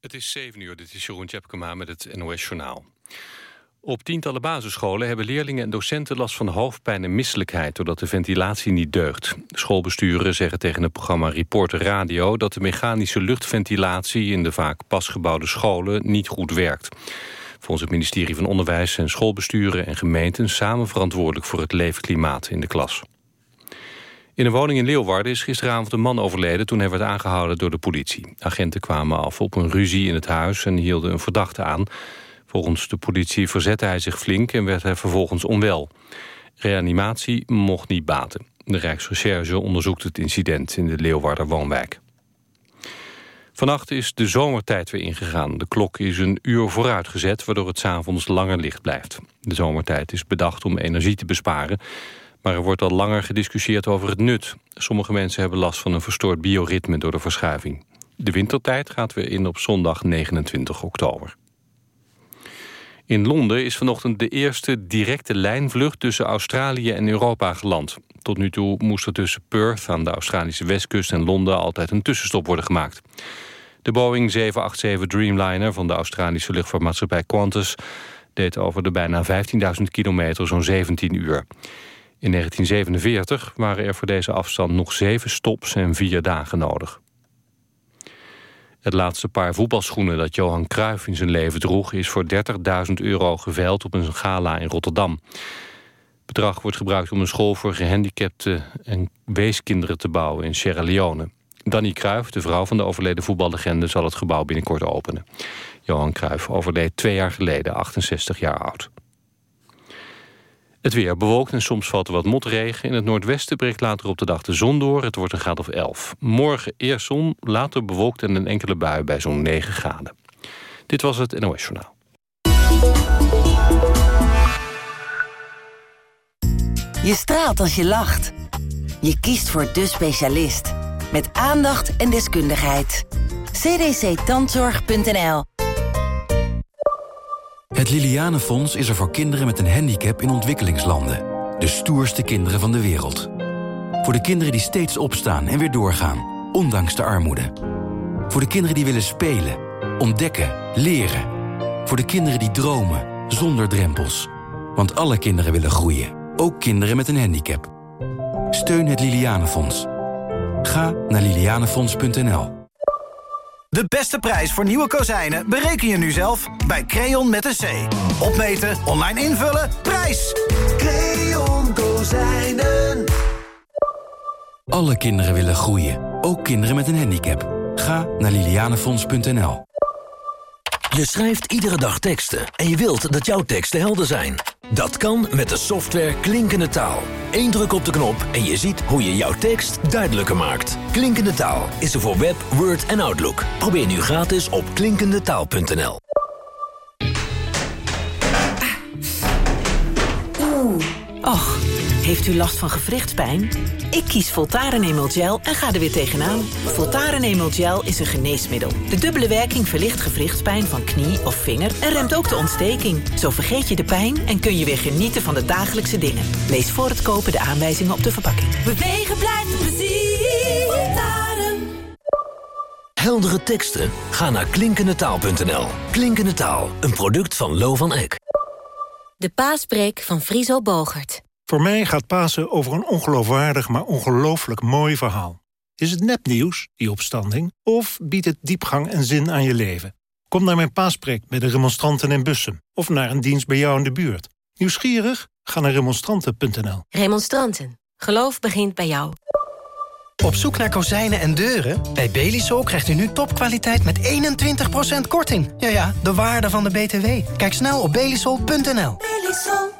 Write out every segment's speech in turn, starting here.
Het is 7 uur, dit is Jeroen Tjepkema met het NOS Journaal. Op tientallen basisscholen hebben leerlingen en docenten last van hoofdpijn en misselijkheid... doordat de ventilatie niet deugt. Schoolbesturen zeggen tegen het programma Reporter Radio... dat de mechanische luchtventilatie in de vaak pasgebouwde scholen niet goed werkt. Volgens het ministerie van Onderwijs zijn schoolbesturen en gemeenten... samen verantwoordelijk voor het leefklimaat in de klas. In een woning in Leeuwarden is gisteravond een man overleden... toen hij werd aangehouden door de politie. Agenten kwamen af op een ruzie in het huis en hielden een verdachte aan. Volgens de politie verzette hij zich flink en werd hij vervolgens onwel. Reanimatie mocht niet baten. De Rijksrecherche onderzoekt het incident in de Leeuwarder woonwijk. Vannacht is de zomertijd weer ingegaan. De klok is een uur vooruitgezet, waardoor het s'avonds langer licht blijft. De zomertijd is bedacht om energie te besparen... Maar er wordt al langer gediscussieerd over het nut. Sommige mensen hebben last van een verstoord bioritme door de verschuiving. De wintertijd gaat weer in op zondag 29 oktober. In Londen is vanochtend de eerste directe lijnvlucht tussen Australië en Europa geland. Tot nu toe moest er tussen Perth aan de Australische westkust en Londen altijd een tussenstop worden gemaakt. De Boeing 787 Dreamliner van de Australische luchtvaartmaatschappij Qantas deed over de bijna 15.000 kilometer zo'n 17 uur. In 1947 waren er voor deze afstand nog zeven stops en vier dagen nodig. Het laatste paar voetbalschoenen dat Johan Cruijff in zijn leven droeg... is voor 30.000 euro geveild op een gala in Rotterdam. Het bedrag wordt gebruikt om een school voor gehandicapten en weeskinderen te bouwen in Sierra Leone. Danny Cruijff, de vrouw van de overleden voetballegende... zal het gebouw binnenkort openen. Johan Cruijff overleed twee jaar geleden, 68 jaar oud. Het weer bewolkt en soms valt er wat motregen. In het noordwesten breekt later op de dag de zon door. Het wordt een graad of 11. Morgen eerst zon, later bewolkt en een enkele bui bij zo'n 9 graden. Dit was het NOS Journaal. Je straalt als je lacht. Je kiest voor de specialist. Met aandacht en deskundigheid. cdctandzorg.nl Het Lilianenfonds is er voor kinderen met een handicap in ontwikkelingslanden. De stoerste kinderen van de wereld. Voor de kinderen die steeds opstaan en weer doorgaan, ondanks de armoede. Voor de kinderen die willen spelen, ontdekken, leren. Voor de kinderen die dromen, zonder drempels. Want alle kinderen willen groeien, ook kinderen met een handicap. Steun het Lilianenfonds. Ga naar lilianenfonds.nl. De beste prijs voor nieuwe kozijnen bereken je nu zelf bij Creon met een C. Opmeten, online invullen, prijs! Creon Kozijnen. Alle kinderen willen groeien, ook kinderen met een handicap. Ga naar lilianenfonds.nl. Je schrijft iedere dag teksten en je wilt dat jouw teksten helder zijn. Dat kan met de software Klinkende Taal. Eén druk op de knop en je ziet hoe je jouw tekst duidelijker maakt. Klinkende Taal is er voor Web, Word en Outlook. Probeer nu gratis op klinkendetaal.nl. Oeh. Och, heeft u last van gewrichtspijn? Ik kies Voltaren Emel Gel en ga er weer tegenaan. Voltaren Emel Gel is een geneesmiddel. De dubbele werking verlicht gewrichtspijn van knie of vinger... en remt ook de ontsteking. Zo vergeet je de pijn en kun je weer genieten van de dagelijkse dingen. Lees voor het kopen de aanwijzingen op de verpakking. Bewegen blijft plezier. Voltaren. Heldere teksten? Ga naar klinkendetaal.nl. Klinkende Taal, een product van Lo van Eck. De paaspreek van Friso Bogert. Voor mij gaat Pasen over een ongeloofwaardig, maar ongelooflijk mooi verhaal. Is het nepnieuws, die opstanding, of biedt het diepgang en zin aan je leven? Kom naar mijn paaspreek bij de remonstranten in Bussum... of naar een dienst bij jou in de buurt. Nieuwsgierig? Ga naar remonstranten.nl. Remonstranten. Geloof begint bij jou. Op zoek naar kozijnen en deuren? Bij Belisol krijgt u nu topkwaliteit met 21% korting. Ja ja, de waarde van de BTW. Kijk snel op belisol.nl. Belisol.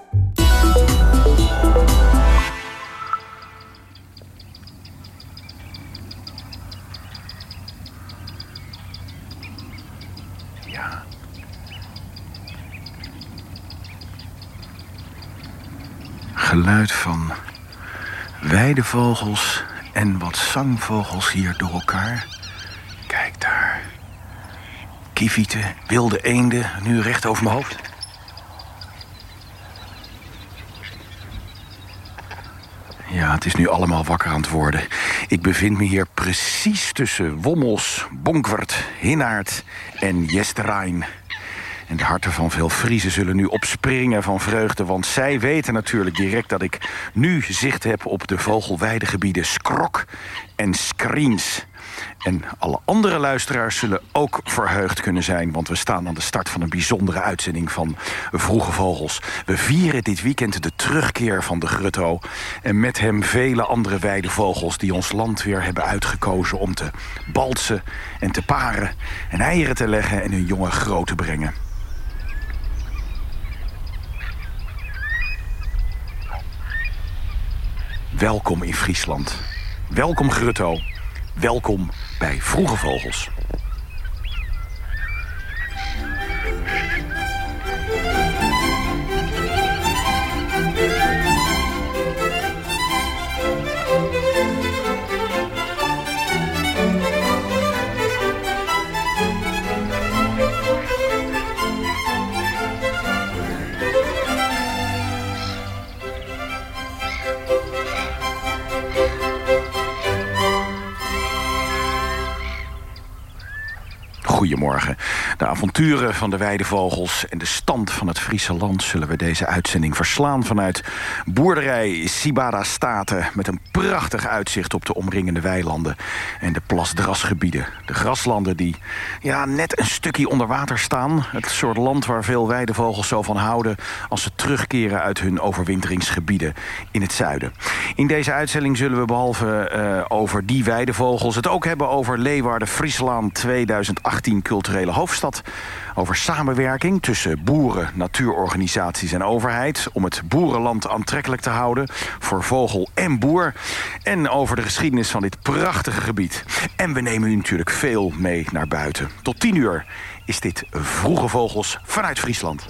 Geluid van weidevogels en wat zangvogels hier door elkaar. Kijk daar. Kievieten, wilde eenden, nu recht over mijn hoofd. Ja, het is nu allemaal wakker aan het worden. Ik bevind me hier precies tussen Wommels, Bonkwert, Hinnaert en Jesterijn. En de harten van veel Friesen zullen nu opspringen van vreugde... want zij weten natuurlijk direct dat ik nu zicht heb... op de vogelweidegebieden Skrok en Skriens. En alle andere luisteraars zullen ook verheugd kunnen zijn... want we staan aan de start van een bijzondere uitzending van Vroege Vogels. We vieren dit weekend de terugkeer van de Grutto... en met hem vele andere weidevogels die ons land weer hebben uitgekozen... om te balsen en te paren en eieren te leggen en hun jongen groot te brengen. Welkom in Friesland. Welkom Grutto. Welkom bij Vroege Vogels. Avonturen van de weidevogels en de stand van het Friese land... zullen we deze uitzending verslaan vanuit boerderij Sibara Staten... met een prachtig uitzicht op de omringende weilanden en de plasdrasgebieden. De graslanden die ja, net een stukje onder water staan. Het soort land waar veel weidevogels zo van houden... als ze terugkeren uit hun overwinteringsgebieden in het zuiden. In deze uitzending zullen we behalve uh, over die weidevogels... het ook hebben over Leeuwarden Friesland 2018 culturele hoofdstad. Over samenwerking tussen boeren, natuurorganisaties en overheid... om het boerenland aantrekkelijk te houden voor vogel en boer. En over de geschiedenis van dit prachtige gebied. En we nemen u natuurlijk veel mee naar buiten. Tot 10 uur is dit Vroege Vogels vanuit Friesland.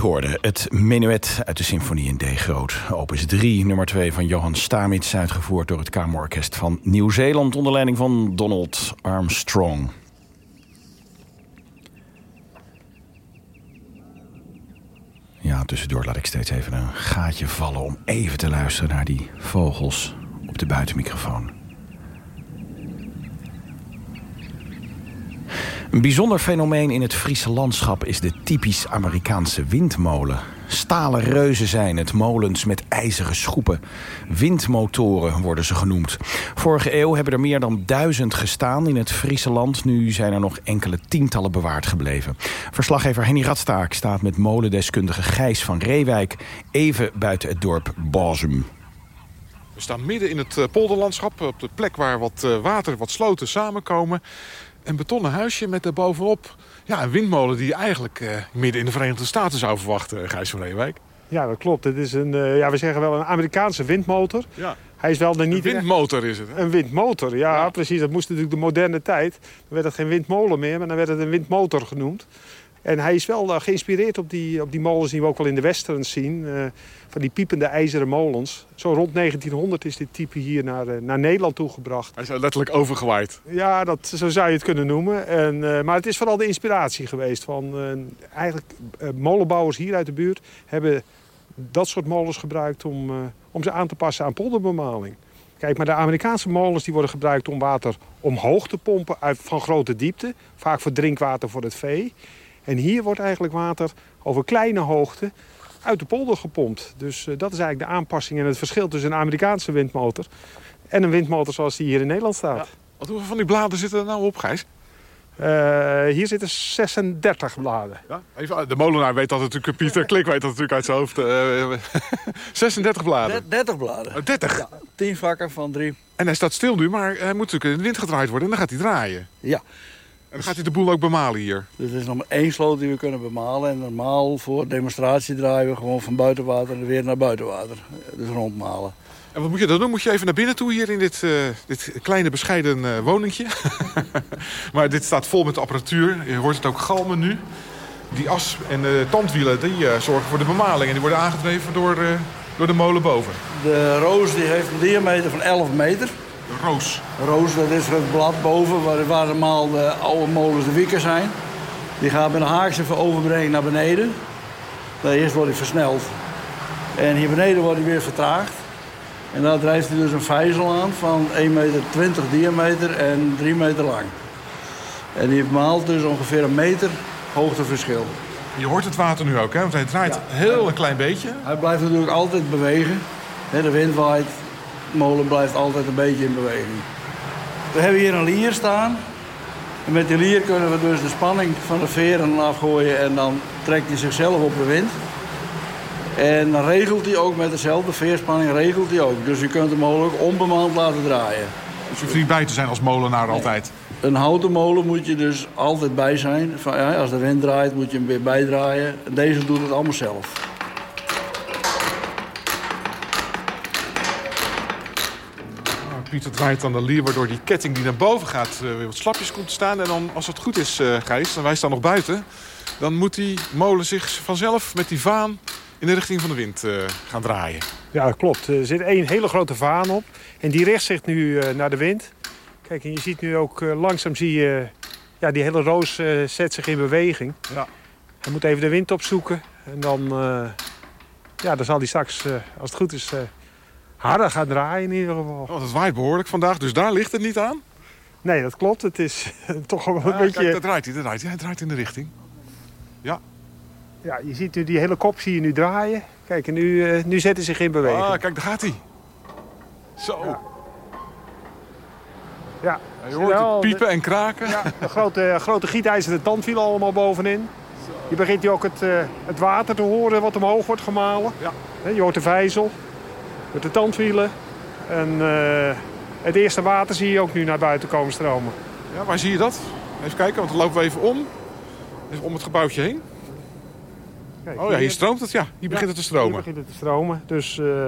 Hoorde het menuet uit de symfonie in D groot. Opus 3, nummer 2 van Johan Stamitz... uitgevoerd door het Kamerorkest van Nieuw-Zeeland... onder leiding van Donald Armstrong. Ja, tussendoor laat ik steeds even een gaatje vallen... om even te luisteren naar die vogels op de buitenmicrofoon. Een bijzonder fenomeen in het Friese landschap is de typisch Amerikaanse windmolen. Stalen reuzen zijn het, molens met ijzeren schoepen. Windmotoren worden ze genoemd. Vorige eeuw hebben er meer dan duizend gestaan in het Friese land. Nu zijn er nog enkele tientallen bewaard gebleven. Verslaggever Henny Radstaak staat met molendeskundige Gijs van Reewijk... even buiten het dorp Bosum. We staan midden in het eh, polderlandschap, op de plek waar wat eh, water, wat sloten samenkomen een betonnen huisje met daarbovenop ja, een windmolen... die je eigenlijk uh, midden in de Verenigde Staten zou verwachten, Gijs van Reewijk. Ja, dat klopt. Het is een, uh, ja, we zeggen wel een Amerikaanse windmotor. Ja. Hij is wel niet een windmotor is het, hè? Een windmotor, ja, ja, precies. Dat moest natuurlijk de moderne tijd. Dan werd het geen windmolen meer, maar dan werd het een windmotor genoemd. En hij is wel uh, geïnspireerd op die, op die molens die we ook wel in de westerns zien. Uh, van die piepende ijzeren molens. Zo rond 1900 is dit type hier naar, uh, naar Nederland toegebracht. Hij is letterlijk overgewaaid. Ja, dat, zo zou je het kunnen noemen. En, maar het is vooral de inspiratie geweest. Van, eigenlijk molenbouwers hier uit de buurt hebben dat soort molens gebruikt... om, om ze aan te passen aan polderbemaling. Kijk, maar de Amerikaanse molens die worden gebruikt om water omhoog te pompen uit, van grote diepte. Vaak voor drinkwater voor het vee. En hier wordt eigenlijk water over kleine hoogte uit de polder gepompt. Dus uh, dat is eigenlijk de aanpassing en het verschil tussen een Amerikaanse windmotor... en een windmotor zoals die hier in Nederland staat. Ja. Wat hoeveel van die bladen zitten er nou op, Gijs? Uh, hier zitten 36 bladen. Ja, even, de molenaar weet dat natuurlijk, Pieter Klik weet dat natuurlijk uit zijn hoofd. Uh, 36 bladen. 30 bladen. Oh, 30? Ja, 10 vakken van 3. En hij staat stil nu, maar hij moet natuurlijk in de wind gedraaid worden en dan gaat hij draaien. Ja. En dan gaat hij de boel ook bemalen hier? Dus er is nog maar één sloot die we kunnen bemalen. En normaal voor demonstratie draaien we gewoon van buitenwater weer naar buitenwater. Dus rondmalen. En wat moet je dan doen? Moet je even naar binnen toe hier in dit, uh, dit kleine bescheiden uh, woningje. maar dit staat vol met apparatuur. Je hoort het ook galmen nu. Die as en de tandwielen die, uh, zorgen voor de bemaling. En die worden aangedreven door, door de molen boven. De roos die heeft een diameter van 11 meter. Roos. Roos, dat is het blad boven, waar, waar normaal de oude molens de wieken zijn. Die gaat met een haakse overbrenging naar beneden. Nou, eerst wordt hij versneld. En hier beneden wordt hij weer vertraagd. En daar drijft hij dus een vijzel aan van 1,20 meter diameter en 3 meter lang. En die maalt dus ongeveer een meter hoogteverschil. Je hoort het water nu ook, hè? want hij draait ja. heel een klein beetje. Hij blijft natuurlijk altijd bewegen. De wind waait, molen blijft altijd een beetje in beweging. We hebben hier een lier staan. En met die lier kunnen we dus de spanning van de veren afgooien... en dan trekt hij zichzelf op de wind. En dan regelt hij ook met dezelfde veerspanning, regelt hij ook. Dus je kunt de molen ook onbemand laten draaien. Dus je hoeft niet bij te zijn als molenaar nee. altijd? Een houten molen moet je dus altijd bij zijn. Van, ja, als de wind draait moet je hem weer bijdraaien. Deze doet het allemaal zelf. Pieter draait dan de lier, waardoor die ketting die naar boven gaat uh, weer wat slapjes komt te staan. En dan, als het goed is, uh, Gijs, en wij staan nog buiten... dan moet die molen zich vanzelf met die vaan in de richting van de wind uh, gaan draaien. Ja, klopt. Er zit één hele grote vaan op. En die richt zich nu naar de wind. Kijk, en je ziet nu ook langzaam zie je... Ja, die hele roos zet zich in beweging. Ja. Hij moet even de wind opzoeken. En dan, ja, dan zal hij straks, als het goed is harder gaan draaien in ieder geval. Oh, het waait behoorlijk vandaag, dus daar ligt het niet aan? Nee, dat klopt. Het is toch wel een beetje... Kijk, dat draait hij, dat draait hij. Hij draait in de richting. Ja. Ja, je ziet nu die hele kop zie je nu draaien. Kijk, en nu, uh, nu zet hij zich in beweging. Ah, kijk, daar gaat hij. Zo. Ja. ja. je hoort het piepen en kraken. Ja, de grote, grote gietijzeren tandwielen allemaal bovenin. Je begint ook het, uh, het water te horen wat omhoog wordt gemalen. Ja. Je hoort de vijzel met de tandwielen. En uh, het eerste water zie je ook nu naar buiten komen stromen. Ja, waar zie je dat? Even kijken, want dan lopen we even om. Even om het gebouwtje heen. Kijk, oh ja, hier stroomt het, ja. Hier begint het te stromen. Hier begint het te stromen. Dus, uh,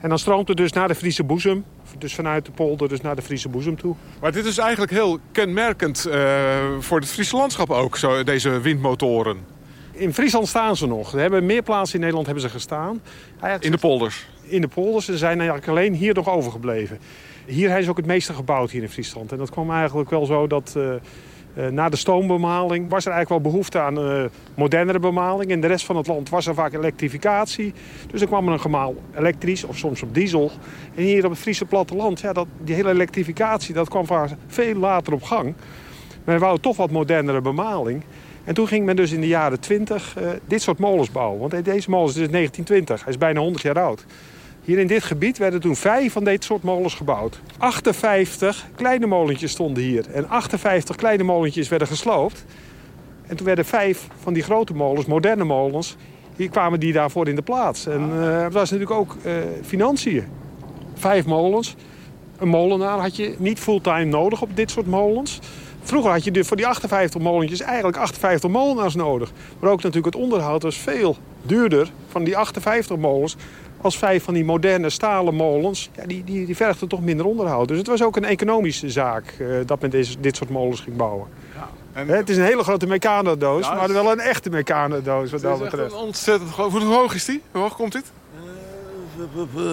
en dan stroomt het dus naar de Friese boezem. Dus vanuit de polder dus naar de Friese boezem toe. Maar dit is eigenlijk heel kenmerkend uh, voor het Friese landschap ook, zo, deze windmotoren. In Friesland staan ze nog. Ze hebben meer plaatsen in Nederland hebben ze gestaan. In de polders? In de polders. Ze zijn eigenlijk alleen hier nog overgebleven. Hier ze ook het meeste gebouwd hier in Friesland. En dat kwam eigenlijk wel zo dat... Uh, uh, na de stoombemaling was er eigenlijk wel behoefte aan uh, modernere bemaling. In de rest van het land was er vaak elektrificatie. Dus er kwam er een gemaal elektrisch of soms op diesel. En hier op het Friese platteland, ja, dat, die hele elektrificatie, dat kwam vaak veel later op gang. Men wou toch wat modernere bemaling. En toen ging men dus in de jaren 20 uh, dit soort molens bouwen. Want deze molen is dus 1920, hij is bijna 100 jaar oud. Hier in dit gebied werden toen vijf van dit soort molens gebouwd. 58 kleine molentjes stonden hier. En 58 kleine molentjes werden gesloopt. En toen werden vijf van die grote molens, moderne molens... hier kwamen die daarvoor in de plaats. En dat was natuurlijk ook uh, financiën. Vijf molens. Een molenaar had je niet fulltime nodig op dit soort molens. Vroeger had je voor die 58 molentjes eigenlijk 58 molenaars nodig. Maar ook natuurlijk het onderhoud was veel duurder van die 58 molens als vijf van die moderne stalen molens, ja, die, die, die vergden toch minder onderhoud. Dus het was ook een economische zaak uh, dat men deze, dit soort molens ging bouwen. Ja, en... Het is een hele grote mecanodoos, ja, maar wel een echte mecanodoos wat dat betreft. ontzettend groot. Hoe hoog is die? Hoe hoog komt dit?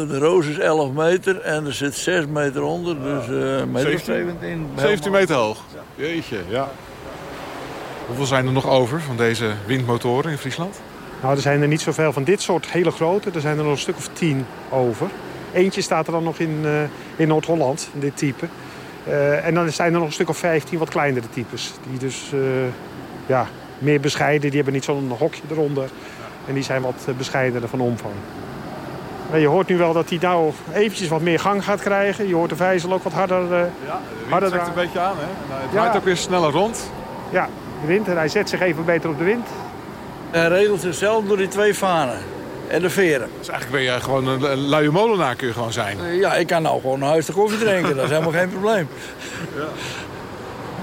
De roos is 11 meter en er zit 6 meter onder, dus uh, meter 17. 17 meter hoog. Jeetje, ja. Hoeveel zijn er nog over van deze windmotoren in Friesland? Nou, er zijn er niet zoveel van dit soort hele grote. Er zijn er nog een stuk of tien over. Eentje staat er dan nog in, uh, in Noord-Holland, dit type. Uh, en dan zijn er nog een stuk of 15 wat kleinere types. Die dus uh, ja, meer bescheiden, die hebben niet zo'n hokje eronder. En die zijn wat bescheidener van omvang. Maar je hoort nu wel dat hij nou eventjes wat meer gang gaat krijgen. Je hoort de vijzel ook wat harder uh, Ja, de wind trekt een beetje aan. Hè? En het draait ook weer sneller rond. Ja, de wind. En hij zet zich even beter op de wind. Hij regelt zichzelf door die twee vanen en de veren. Dus eigenlijk ben je gewoon een, luie molenaar kun je gewoon zijn. Ja, ik kan nou gewoon een huis de koffie drinken. dat is helemaal geen probleem. Ja.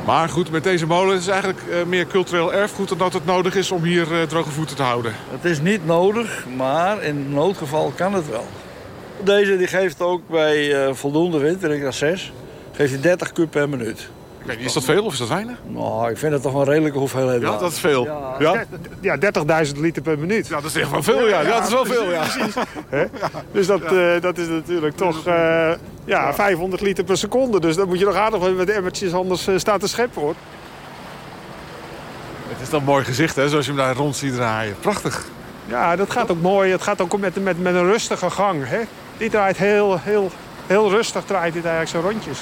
Maar goed, met deze molen is het eigenlijk uh, meer cultureel erfgoed... dan dat het nodig is om hier uh, droge voeten te houden. Het is niet nodig, maar in noodgeval kan het wel. Deze die geeft ook bij voldoende wind, ik dat 6, geeft hij 30 kub per minuut. Ik weet niet, is dat veel of is dat weinig? Nou, ik vind het toch een redelijke hoeveelheid. Ja, dat is veel. Ja, ja? ja 30.000 liter per minuut. Ja, dat is echt wel veel, ja. ja, dat is wel veel, ja. Precies. dus dat, uh, dat is natuurlijk toch uh, ja, 500 liter per seconde. Dus dan moet je nog aardig met emmertjes anders uh, staan te scheppen, hoor. Het is dan een mooi gezicht, hè, zoals je hem daar rond ziet draaien. Prachtig. Ja, dat gaat ook mooi. Het gaat ook met, met, met een rustige gang, hè. Die draait heel, heel, heel rustig, draait dit eigenlijk zo rondjes.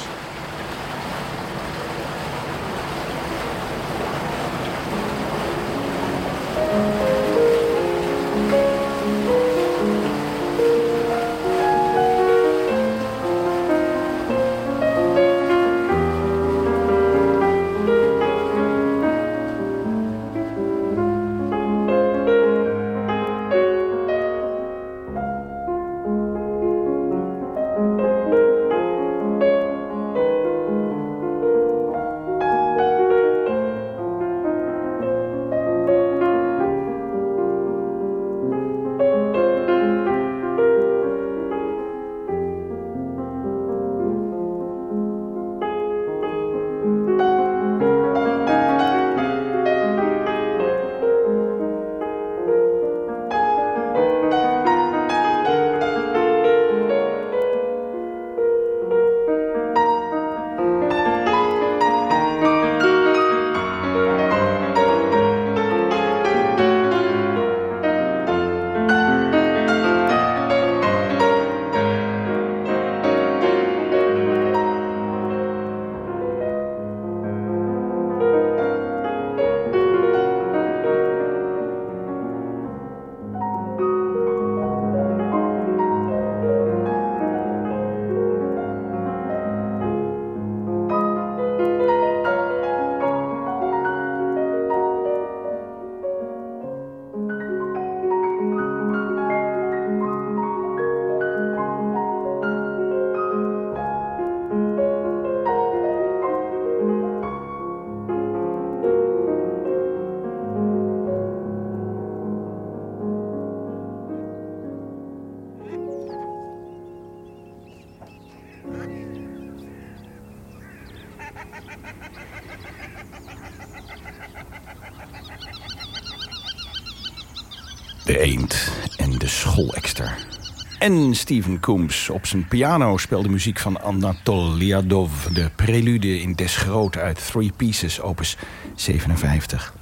En Steven Coombs op zijn piano speelde muziek van Anatol Liadov... de prelude in Des Groot uit Three Pieces, opus 57.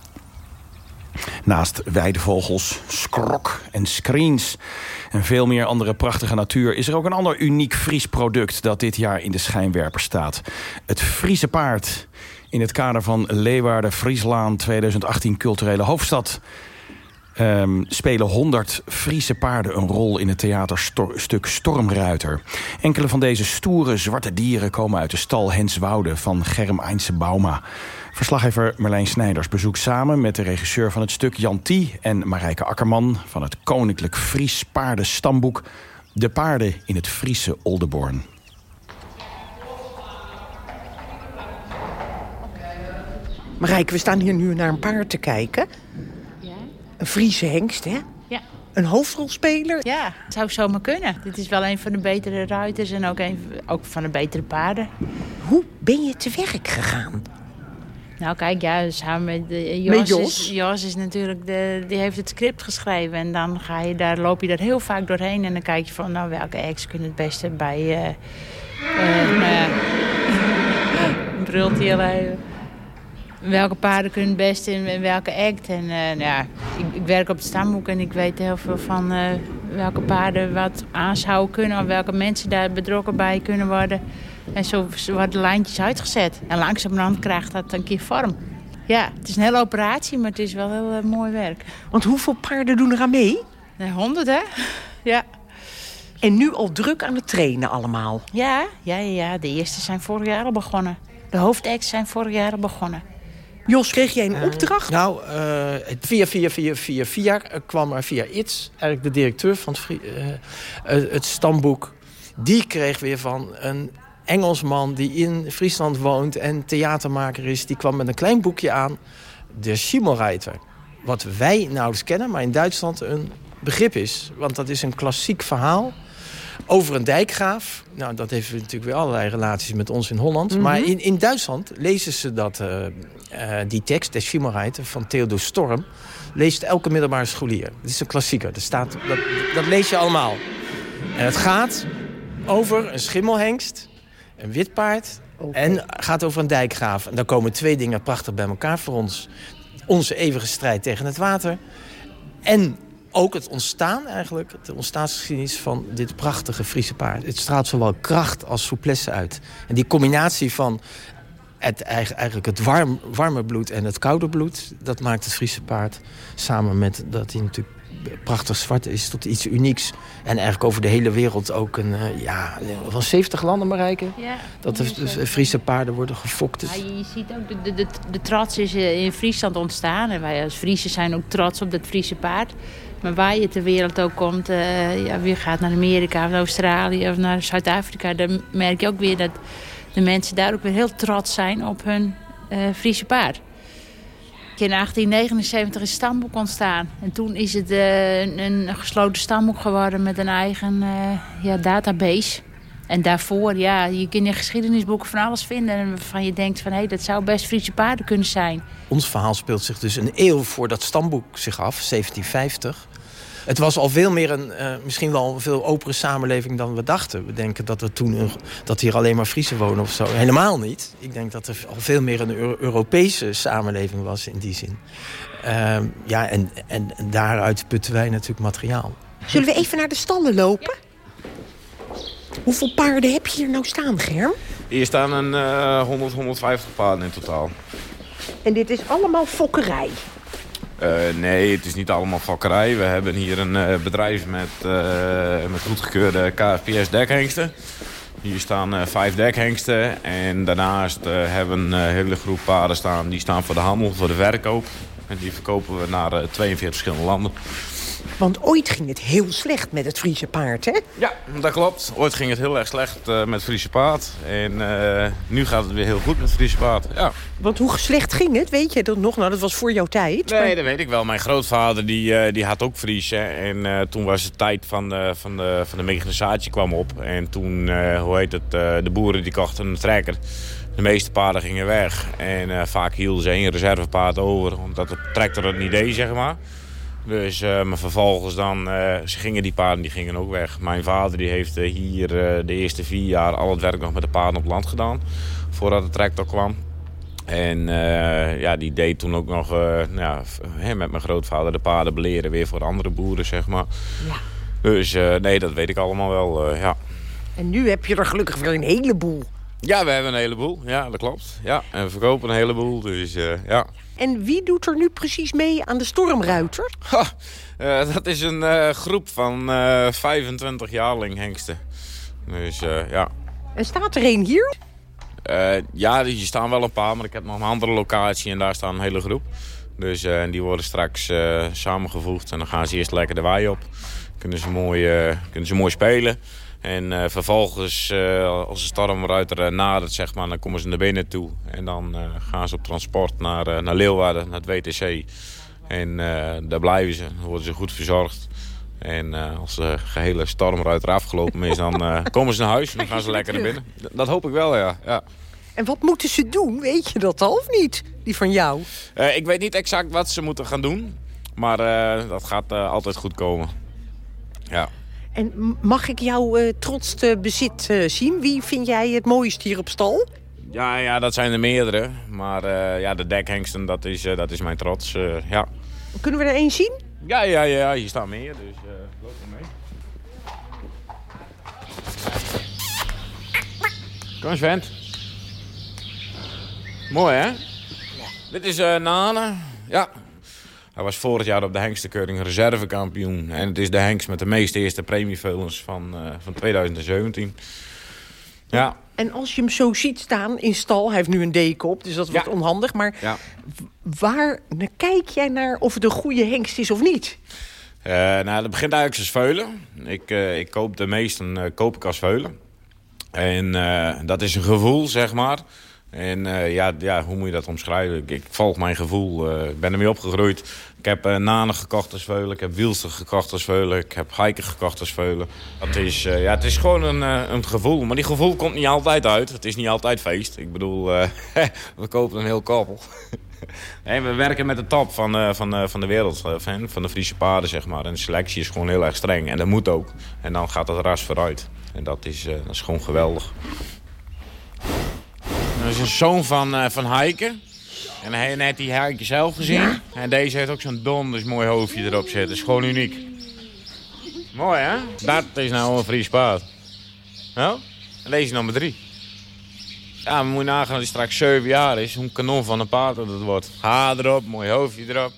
Naast weidevogels, skrok en screens en veel meer andere prachtige natuur... is er ook een ander uniek Fries product dat dit jaar in de schijnwerper staat. Het Friese paard in het kader van Leeuwarden Friesland 2018 culturele hoofdstad... Um, spelen 100 Friese paarden een rol in het theaterstuk Stormruiter. Enkele van deze stoere zwarte dieren komen uit de stal Henswoude van Germ Eindse Bauma. Verslaggever Merlijn Snijders bezoekt samen met de regisseur van het stuk Jan Tie en Marijke Akkerman van het Koninklijk Fries Paardenstamboek De paarden in het Friese Oldenborn. Marijke, we staan hier nu naar een paard te kijken. Een Friese hengst, hè? Ja. Een hoofdrolspeler? Ja, het zou zomaar kunnen. Dit is wel een van de betere ruiters en ook een ook van de betere paarden. Hoe ben je te werk gegaan? Nou kijk, ja, samen met uh, Met Jos. Jos? Is, Jos is natuurlijk de, die heeft het script geschreven. En dan ga je daar, loop je daar heel vaak doorheen. En dan kijk je van, nou, welke acts kunnen het beste bij... eh eh, nou ja, brult hij al even. Welke paarden kunnen het beste in, in welke act. En eh, nou ja, ik, ik werk op het stamboek en ik weet heel veel van eh, welke paarden wat aan zouden kunnen. Of welke mensen daar betrokken bij kunnen worden. En zo worden de lijntjes uitgezet. En langzamerhand krijgt dat een keer vorm. Ja, het is een hele operatie, maar het is wel heel eh, mooi werk. Want hoeveel paarden doen er aan mee? Nee, honderd, hè? Ja. En nu al druk aan het trainen allemaal. Ja, ja, ja, ja. De eerste zijn vorig jaar al begonnen. De hoofdacts zijn vorig jaar al begonnen. Jos, kreeg jij een opdracht? Nou, eh, het via, via, via, via, via eh, kwam er via iets, eigenlijk de directeur van het, eh, eh, het stamboek... die kreeg weer van een Engelsman die in Friesland woont en theatermaker is... die kwam met een klein boekje aan, de Schimmelreiter. Wat wij nauwelijks kennen, maar in Duitsland een begrip is. Want dat is een klassiek verhaal over een dijkgraaf. Nou, dat heeft natuurlijk weer allerlei relaties met ons in Holland. Mhm. Maar in, in Duitsland lezen ze dat, eh, eh, die tekst, de Schimmelreiter van Theodor Storm... leest elke middelbare scholier. Het is een klassieker. Dat, staat, dat, dat lees je allemaal. En het gaat over een schimmelhengst, een wit paard... en gaat over een dijkgraaf. En dan komen twee dingen prachtig bij elkaar voor ons. Onze eeuwige strijd tegen het water... en ook het ontstaan eigenlijk, de ontstaansgeschiedenis van dit prachtige Friese paard. Het straalt zowel kracht als souplesse uit. En die combinatie van het, eigen- eigenlijk het warm, warme bloed en het koude bloed... dat maakt het Friese paard samen met dat hij natuurlijk prachtig zwart is tot iets unieks. En eigenlijk over de hele wereld ook een, eh, ja, van 70 landen bereiken. Ja, Dat de, de Friese paarden worden gefokt. Dus Ja, je ziet ook, de, de, de, de trots is eh, in Friesland ontstaan. En wij als Friesen zijn ook trots op dat Friese paard. Maar waar je ter wereld ook komt, eh, ja, wie gaat naar Amerika of naar Australië of naar Zuid-Afrika... dan merk je ook weer dat de mensen daar ook weer heel trots zijn op hun eh, Friese paard. In 1879 is stamboek ontstaan. En toen is het eh, een, een gesloten stamboek geworden met een eigen ja, database. En daarvoor, ja, je kunt in geschiedenisboeken van alles vinden... en waarvan je denkt van, hé, dat zou best Friese paarden kunnen zijn. Ons verhaal speelt zich dus een eeuw voor dat stamboek zich af, 1750. Het was al veel meer een, eh, misschien wel een veel opere samenleving dan we dachten. We denken dat, er toen een- dat hier alleen maar Friesen wonen of zo. Helemaal niet. Ik denk dat er al veel meer een Euro- Europese samenleving was in die zin. Ehm, ja, en, en, en daaruit putten wij natuurlijk materiaal. Zullen we even naar de stallen lopen? Hoeveel paarden heb je hier nou staan, Germ? Hier staan een eh 100, 150 paarden in totaal. En dit is allemaal fokkerij. Eh, nee, het is niet allemaal fokkerij. We hebben hier een eh, bedrijf met, eh, met goedgekeurde KFPS dekhengsten. Hier staan vijf dekhengsten. En daarnaast hebben we een hele groep paarden staan. Die staan voor de handel, voor de verkoop. En die verkopen we naar eh, 42 verschillende landen. Want ooit ging het heel slecht met het Friese paard, hè? Ja, dat klopt. Ooit ging het heel erg slecht eh, met Friese paard. En eh, nu gaat het weer heel goed met Friese paard. Ja. Want hoe slecht ging het? Weet je dat nog? Nou, dat was voor jouw tijd. Nee, maar- dat weet ik wel. Mijn grootvader die, eh, die had ook Friese. En toen was het tijd van de, van de, van de mechanisatie kwam op. En toen, hoe heet het, de boeren die kochten een trekker. De meeste paarden gingen weg. En vaak hielden ze één reservepaard over. Omdat de tractor het niet deed, zeg maar. Dus, eh, maar vervolgens dan, eh, ze gingen die paarden die gingen ook weg. Mijn vader die heeft eh, hier de eerste vier jaar al het werk nog met de paarden op land gedaan. Voordat de tractor kwam. En ja, die deed toen ook nog nou ja, met mijn grootvader de paarden beleren weer voor andere boeren, zeg maar. Ja. Dus nee, dat weet ik allemaal wel, ja. En nu heb je er gelukkig weer een heleboel. Ja, we hebben een heleboel. Ja, dat klopt. Ja, en we verkopen een heleboel, dus ja. En wie doet er nu precies mee aan de stormruiter? Eh, dat is een eh, groep van eh 25 jaarling hengsten. Dus ja. En staat er een hier? Ja, hier staan wel een paar, maar ik heb nog een andere locatie en daar staan een hele groep. Dus en die worden straks samengevoegd en dan gaan ze eerst lekker de wei op. Kunnen ze mooi, kunnen ze mooi spelen. En eh, vervolgens, eh, als de stormruiter eh, nadert, zeg maar, dan komen ze naar binnen toe. En dan gaan ze op transport naar, naar Leeuwarden, naar het WTC. En daar blijven ze, dan worden ze goed verzorgd. En als de gehele stormruiter afgelopen is, dan komen ze naar huis en dan gaan ze lekker naar binnen. D- Dat hoop ik wel, ja. ja. En wat moeten ze doen? Weet je dat al of niet? Die van jou? Ik weet niet exact wat ze moeten gaan doen. Maar dat gaat altijd goed komen. Ja. En mag ik jouw eh trotste bezit eh, zien? Wie vind jij het mooist hier op stal? Ja, ja, dat zijn er meerdere. Maar eh, ja, de dekhengsten, dat is, dat is mijn trots. ja. Kunnen we er één zien? Ja, ja, ja, hier staan meer. Dus loop maar mee. Kom eens, vent. Mooi, hè? Dit is Nane. Ja. Hij was vorig jaar op de hengstenkeuring reservekampioen. En het is de hengst met de meeste eerste premieveulens van, eh, van 2017. Ja. En als je hem zo ziet staan in stal, hij heeft nu een deken op, dus dat wordt onhandig. Maar Ja. waar nou, kijk jij naar of het een goede hengst is of niet? Eh, nou, dat begint eigenlijk als veulen. Ik, eh, ik koop de meesten koop ik als veulen. En dat is een gevoel, zeg maar. En eh, ja, ja, hoe moet je dat omschrijven? Ik, ik volg mijn gevoel. eh, Ik ben ermee opgegroeid. Ik heb uh, Nanen gekocht als veulen. Ik heb Wielster gekocht als veulen. Ik heb Heiken gekocht als veulen. Het is, ja, het is gewoon een, een gevoel. Maar die gevoel komt niet altijd uit. Het is niet altijd feest. Ik bedoel, we kopen een heel koppel. We werken met de top van, van, van de wereld, van, van de Friese paarden, zeg maar. En de selectie is gewoon heel erg streng. En dat moet ook. En dan gaat het ras vooruit. En dat is, dat is gewoon geweldig. Dat is een zoon van, eh van Heike. En hij heeft die Heike zelf gezien. En deze heeft ook zo'n donders mooi hoofdje erop zitten. Dat is gewoon uniek. Mooi, hè? Dat is nou een Fries paard. Nou, en deze nummer drie. Ja, maar moet je nagaan dat hij straks 7 jaar is. Hoe een kanon van een paard dat het wordt. Haar erop, mooi hoofdje erop.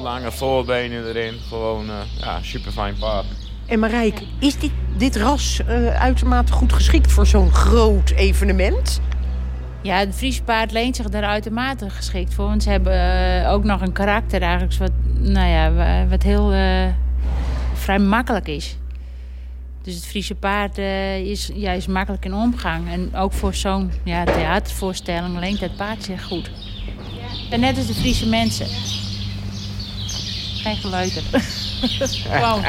Lange voorbenen erin. Gewoon, eh, ja, super fijn paard. En Marijke, is dit, dit ras eh, uitermate goed geschikt voor zo'n groot evenement? Ja, het Friese paard leent zich daar uitermate geschikt voor. Want ze hebben eh, ook nog een karakter eigenlijk wat, nou ja, wa- wat heel eh, vrij makkelijk is. Dus het Friese paard eh, is, ja, is makkelijk in omgang. En ook voor zo'n ja, theatervoorstelling leent het paard zich goed. En net als de Friese mensen. Geen geleuter. Gewoon.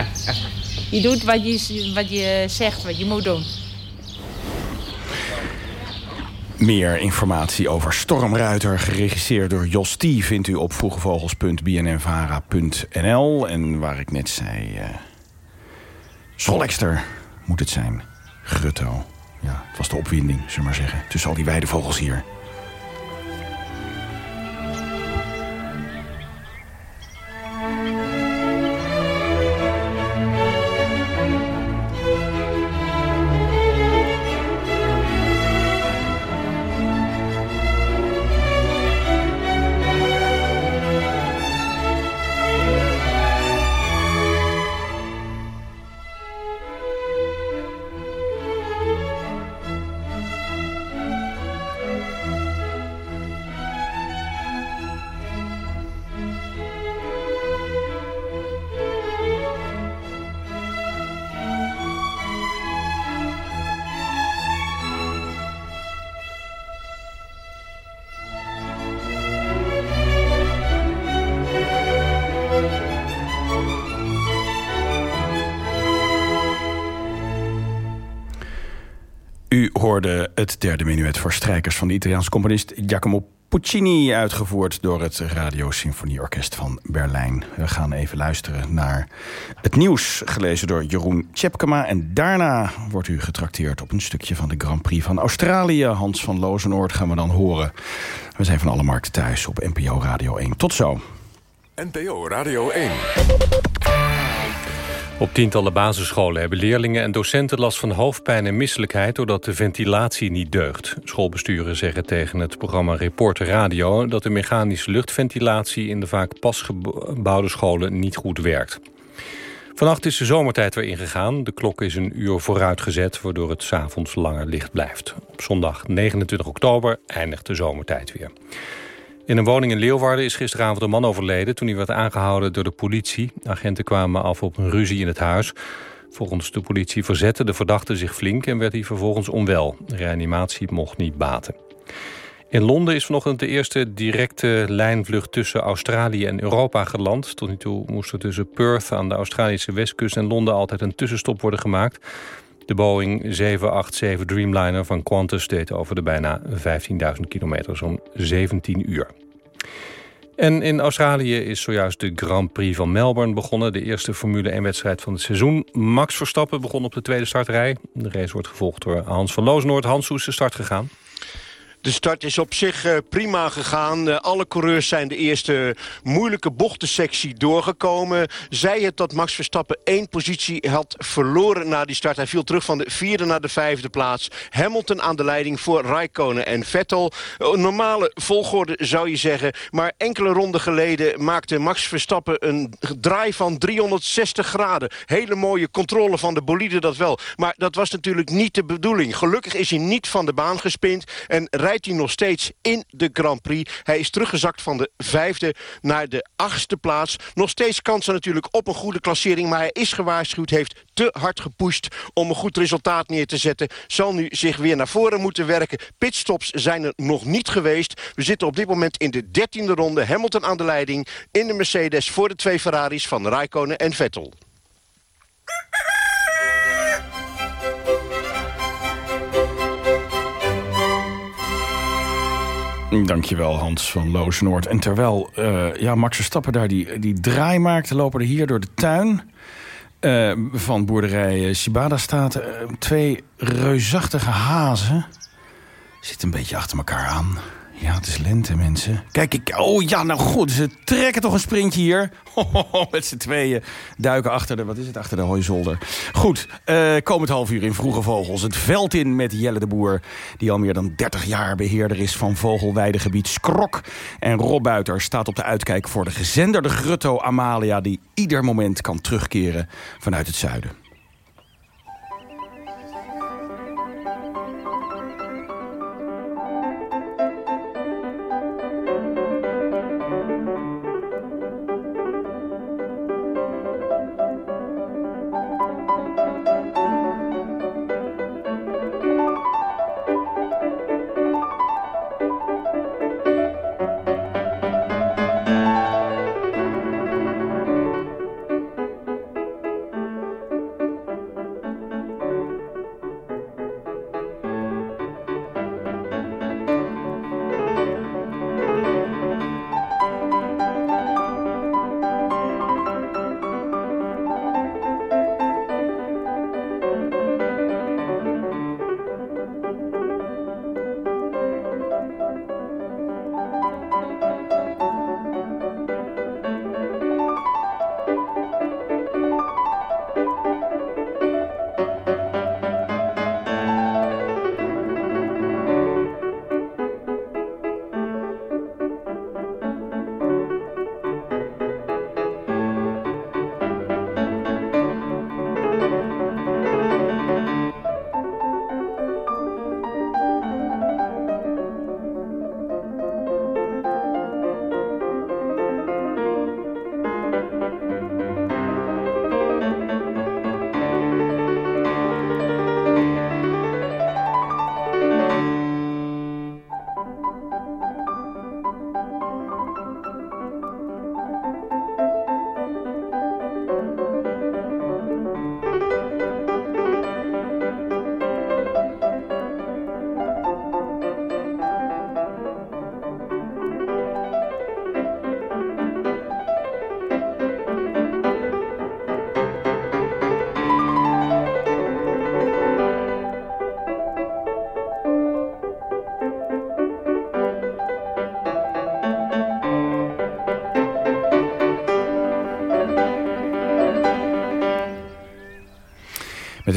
Je doet wat je, wat je zegt, wat je moet doen. Meer informatie over Stormruiter, geregisseerd door Jos T... vindt u op vroegevogels.bnnvara.nl. En waar ik net zei... Schollekster moet het zijn. Grutto. Ja, het was de opwinding, zullen we maar zeggen. Tussen al die weidevogels hier. Het derde menuet voor strijkers van de Italiaanse componist Giacomo Puccini, uitgevoerd door het Radio Symfonieorkest van Berlijn. We gaan even luisteren naar het nieuws, gelezen door Jeroen Tjepkema. En daarna wordt u getrakteerd op een stukje van de Grand Prix van Australië. Hans van Lozenoord gaan we dan horen. We zijn van alle markten thuis op NPO Radio 1. Tot zo. NPO Radio 1. Op tientallen basisscholen hebben leerlingen en docenten last van hoofdpijn en misselijkheid doordat de ventilatie niet deugt. Schoolbesturen zeggen tegen het programma Reporter Radio dat de mechanische luchtventilatie in de vaak pasgebouwde scholen niet goed werkt. Vannacht is de zomertijd weer ingegaan. De klok is een uur vooruitgezet, waardoor het s'avonds langer licht blijft. Op zondag 29 oktober eindigt de zomertijd weer. In een woning in Leeuwarden is gisteravond een man overleden... toen hij werd aangehouden door de politie. Agenten kwamen af op een ruzie in het huis. Volgens de politie verzette de verdachte zich flink... en werd hij vervolgens onwel. Reanimatie mocht niet baten. In Londen is vanochtend de eerste directe lijnvlucht tussen Australië en Europa geland. Tot nu toe moest er tussen Perth aan de Australische westkust en Londen altijd een tussenstop worden gemaakt. De Boeing 787 Dreamliner van Qantas deed over de bijna 15.000 kilometer zo'n 17 uur. En in Australië is zojuist de Grand Prix van Melbourne begonnen. De eerste Formule 1-wedstrijd van het seizoen. Max Verstappen begon op de tweede startrij. De race wordt gevolgd door Hans van Loosnoord. Hans, hoe is de start gegaan? De start is op zich uh, prima gegaan. Uh, alle coureurs zijn de eerste moeilijke bochtensectie doorgekomen. Zij het dat Max Verstappen één positie had verloren na die start. Hij viel terug van de vierde naar de vijfde plaats. Hamilton aan de leiding voor Raikkonen en Vettel. Uh, normale volgorde zou je zeggen. Maar enkele ronden geleden maakte Max Verstappen een draai van 360 graden. Hele mooie controle van de bolide dat wel. Maar dat was natuurlijk niet de bedoeling. Gelukkig is hij niet van de baan gespind. En rijdt hij nog steeds in de Grand Prix. Hij is teruggezakt van de vijfde naar de achtste plaats. Nog steeds kansen natuurlijk op een goede klassering... maar hij is gewaarschuwd, heeft te hard gepusht om een goed resultaat neer te zetten. Zal nu zich weer naar voren moeten werken. Pitstops zijn er nog niet geweest. We zitten op dit moment in de dertiende ronde. Hamilton aan de leiding in de Mercedes voor de twee Ferraris van Raikkonen en Vettel. Dankjewel Hans van Loosnoord. En terwijl uh, ja, Max Verstappen daar die, die draai maakte... lopen er hier door de tuin uh, van boerderij Sibada staat... Uh, twee reusachtige hazen. Zitten een beetje achter elkaar aan. Ja, het is lente, mensen. Kijk, ik, oh ja, nou goed, ze trekken toch een sprintje hier. Met z'n tweeën duiken achter de, wat is het, achter de hooizolder. Goed, uh, komend half uur in Vroege Vogels. Het veld in met Jelle de Boer, die al meer dan 30 jaar beheerder is van vogelweidegebied Skrok. En Rob Buiter staat op de uitkijk voor de gezenderde grutto Amalia... die ieder moment kan terugkeren vanuit het zuiden.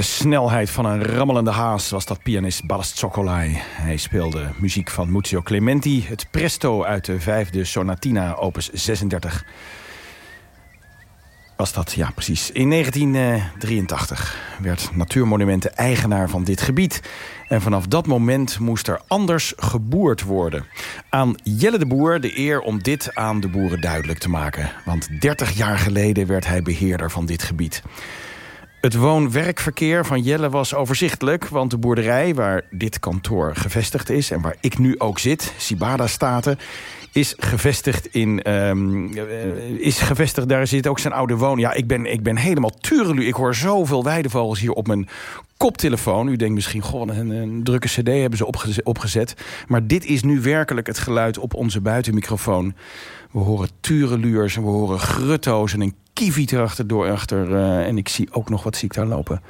De snelheid van een rammelende haas was dat pianist Ballast Zokolai. Hij speelde muziek van Muzio Clementi, het presto uit de vijfde sonatina opus 36 was dat, ja precies. In 1983 werd Natuurmonumenten eigenaar van dit gebied. En vanaf dat moment moest er anders geboerd worden. Aan Jelle de Boer de eer om dit aan de boeren duidelijk te maken. Want 30 jaar geleden werd hij beheerder van dit gebied. Het woon-werkverkeer van Jelle was overzichtelijk... want de boerderij waar dit kantoor gevestigd is... en waar ik nu ook zit, Sibada-staten is gevestigd in... Um, is gevestigd, daar zit ook zijn oude woning. Ja, ik ben, ik ben helemaal turelu. Ik hoor zoveel weidevogels hier op mijn koptelefoon. U denkt misschien, goh, een, drukke cd hebben ze opgezet. Maar dit is nu werkelijk het geluid op onze buitenmicrofoon. We horen tureluurs en we horen grutto's en een kieviet erachterdoor. Achter, uh, en ik zie ook nog, wat zie ik daar lopen?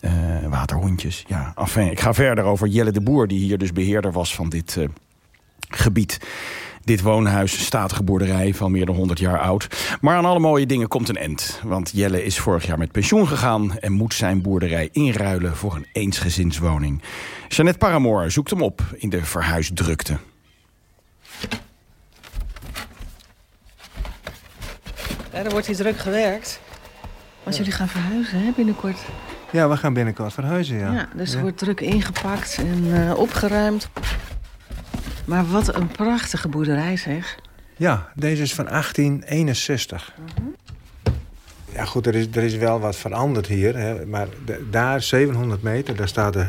Uh, waterhondjes. Ja, enfin, ik ga verder over Jelle de Boer... die hier dus beheerder was van dit uh, gebied. Dit woonhuis, statige boerderij van meer dan 100 jaar oud. Maar aan alle mooie dingen komt een end. Want Jelle is vorig jaar met pensioen gegaan... en moet zijn boerderij inruilen voor een eensgezinswoning. Jeannette Paramoor zoekt hem op in de verhuisdrukte. Ja, er wordt hier druk gewerkt. Want jullie gaan verhuizen hè, binnenkort. Ja, we gaan binnenkort verhuizen, ja. ja dus er wordt druk ingepakt en uh, opgeruimd. Maar wat een prachtige boerderij, zeg. Ja, deze is van 1861. Mm Ja, goed, er is, er is wel wat veranderd hier. Hè, maar de, daar, 700 meter, daar staat de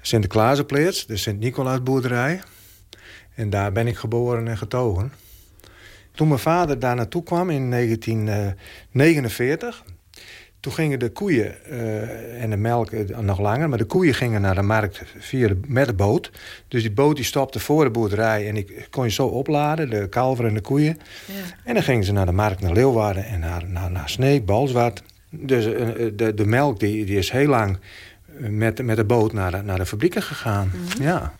Sinterklaasenpleets, de Sint-Nicolaasboerderij. En daar ben ik geboren en getogen. Toen mijn vader daar naartoe kwam in 1949... Toen gingen de koeien uh, en de melk uh, nog langer... maar de koeien gingen naar de markt via de, met de boot. Dus die boot die stopte voor de boerderij... en ik kon je zo opladen, de kalveren en de koeien. Ja. En dan gingen ze naar de markt naar Leeuwarden en naar, naar, naar Sneek, Balsward. Dus uh, de, de melk die, die is heel lang met, met de boot naar de, naar de fabrieken gegaan. Mm -hmm. ja.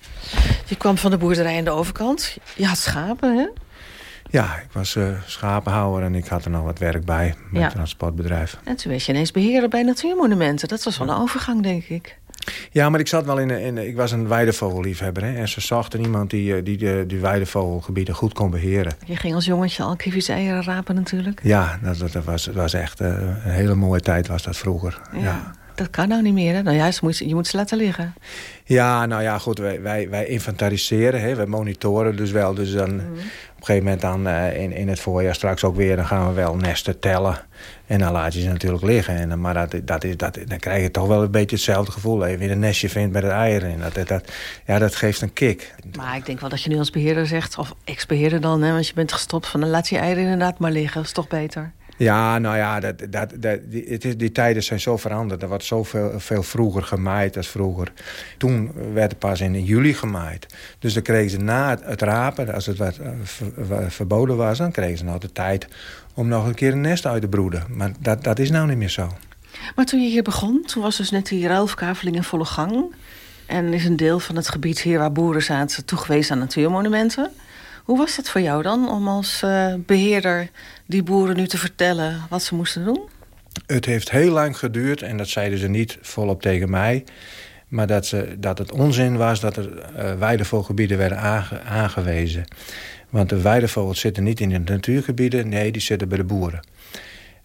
Je kwam van de boerderij aan de overkant. Je had schapen, hè? Ja, ik was uh, schapenhouwer en ik had er nog wat werk bij met Ja. een transportbedrijf. En toen werd je ineens beheerder bij Natuurmonumenten. Dat was wel een overgang, denk ik. Ja, maar ik zat wel in, een- in ik was een weidevogelliefhebber. Hè, en ze zochten iemand die, eh, die de, die weidevogelgebieden goed kon beheren. Je ging als jongetje al kievitseieren rapen natuurlijk. Ja, dat, dat, was, dat was echt eh, een hele mooie tijd was dat vroeger. Ja. Dat kan nou niet meer, hè? Nou je moet, je moet ze laten liggen. Ja, nou ja, goed, wij, wij, wij inventariseren, hè, wij monitoren dus wel. Dus dan, op een gegeven moment dan eh, in, in het voorjaar straks ook weer... dan gaan we wel nesten tellen. En dan laat je ze natuurlijk liggen. En, dan- maar dat, dat is, dat, dan krijg je toch wel een beetje hetzelfde gevoel. Je weer een nestje vindt met het eieren. En dat, dat, dat, ja, dat geeft een kick. Maar ik denk wel dat je nu als beheerder zegt... of ex-beheerder dan, hè, want je bent gestopt... van dan laat je eieren inderdaad maar liggen. Dat is toch beter? Ja, nou ja, dat, dat, dat, die, die tijden zijn zo veranderd. Er wordt zoveel veel vroeger gemaaid als vroeger. Toen werd het pas in juli gemaaid. Dus dan kregen ze na het, rapen, als het wat eh, wa- verboden was... dan kregen ze nog de tijd om nog een keer een nest uit te broeden. Maar dat, dat is nou niet meer zo. Maar toen je hier begon, toen was dus net die ruilverkaveling in volle gang. En is een deel van het gebied hier waar boeren zaten toegewezen aan natuurmonumenten. Hoe was dat voor jou dan, om als eh, beheerder die boeren nu te vertellen wat ze moesten doen? Het heeft heel lang geduurd, en dat zeiden ze niet volop tegen mij... maar dat, ze, dat het onzin was dat er eh weidevogelgebieden werden aange- aangewezen. Want de weidevogels zitten niet in de natuurgebieden, nee, die zitten bij de boeren.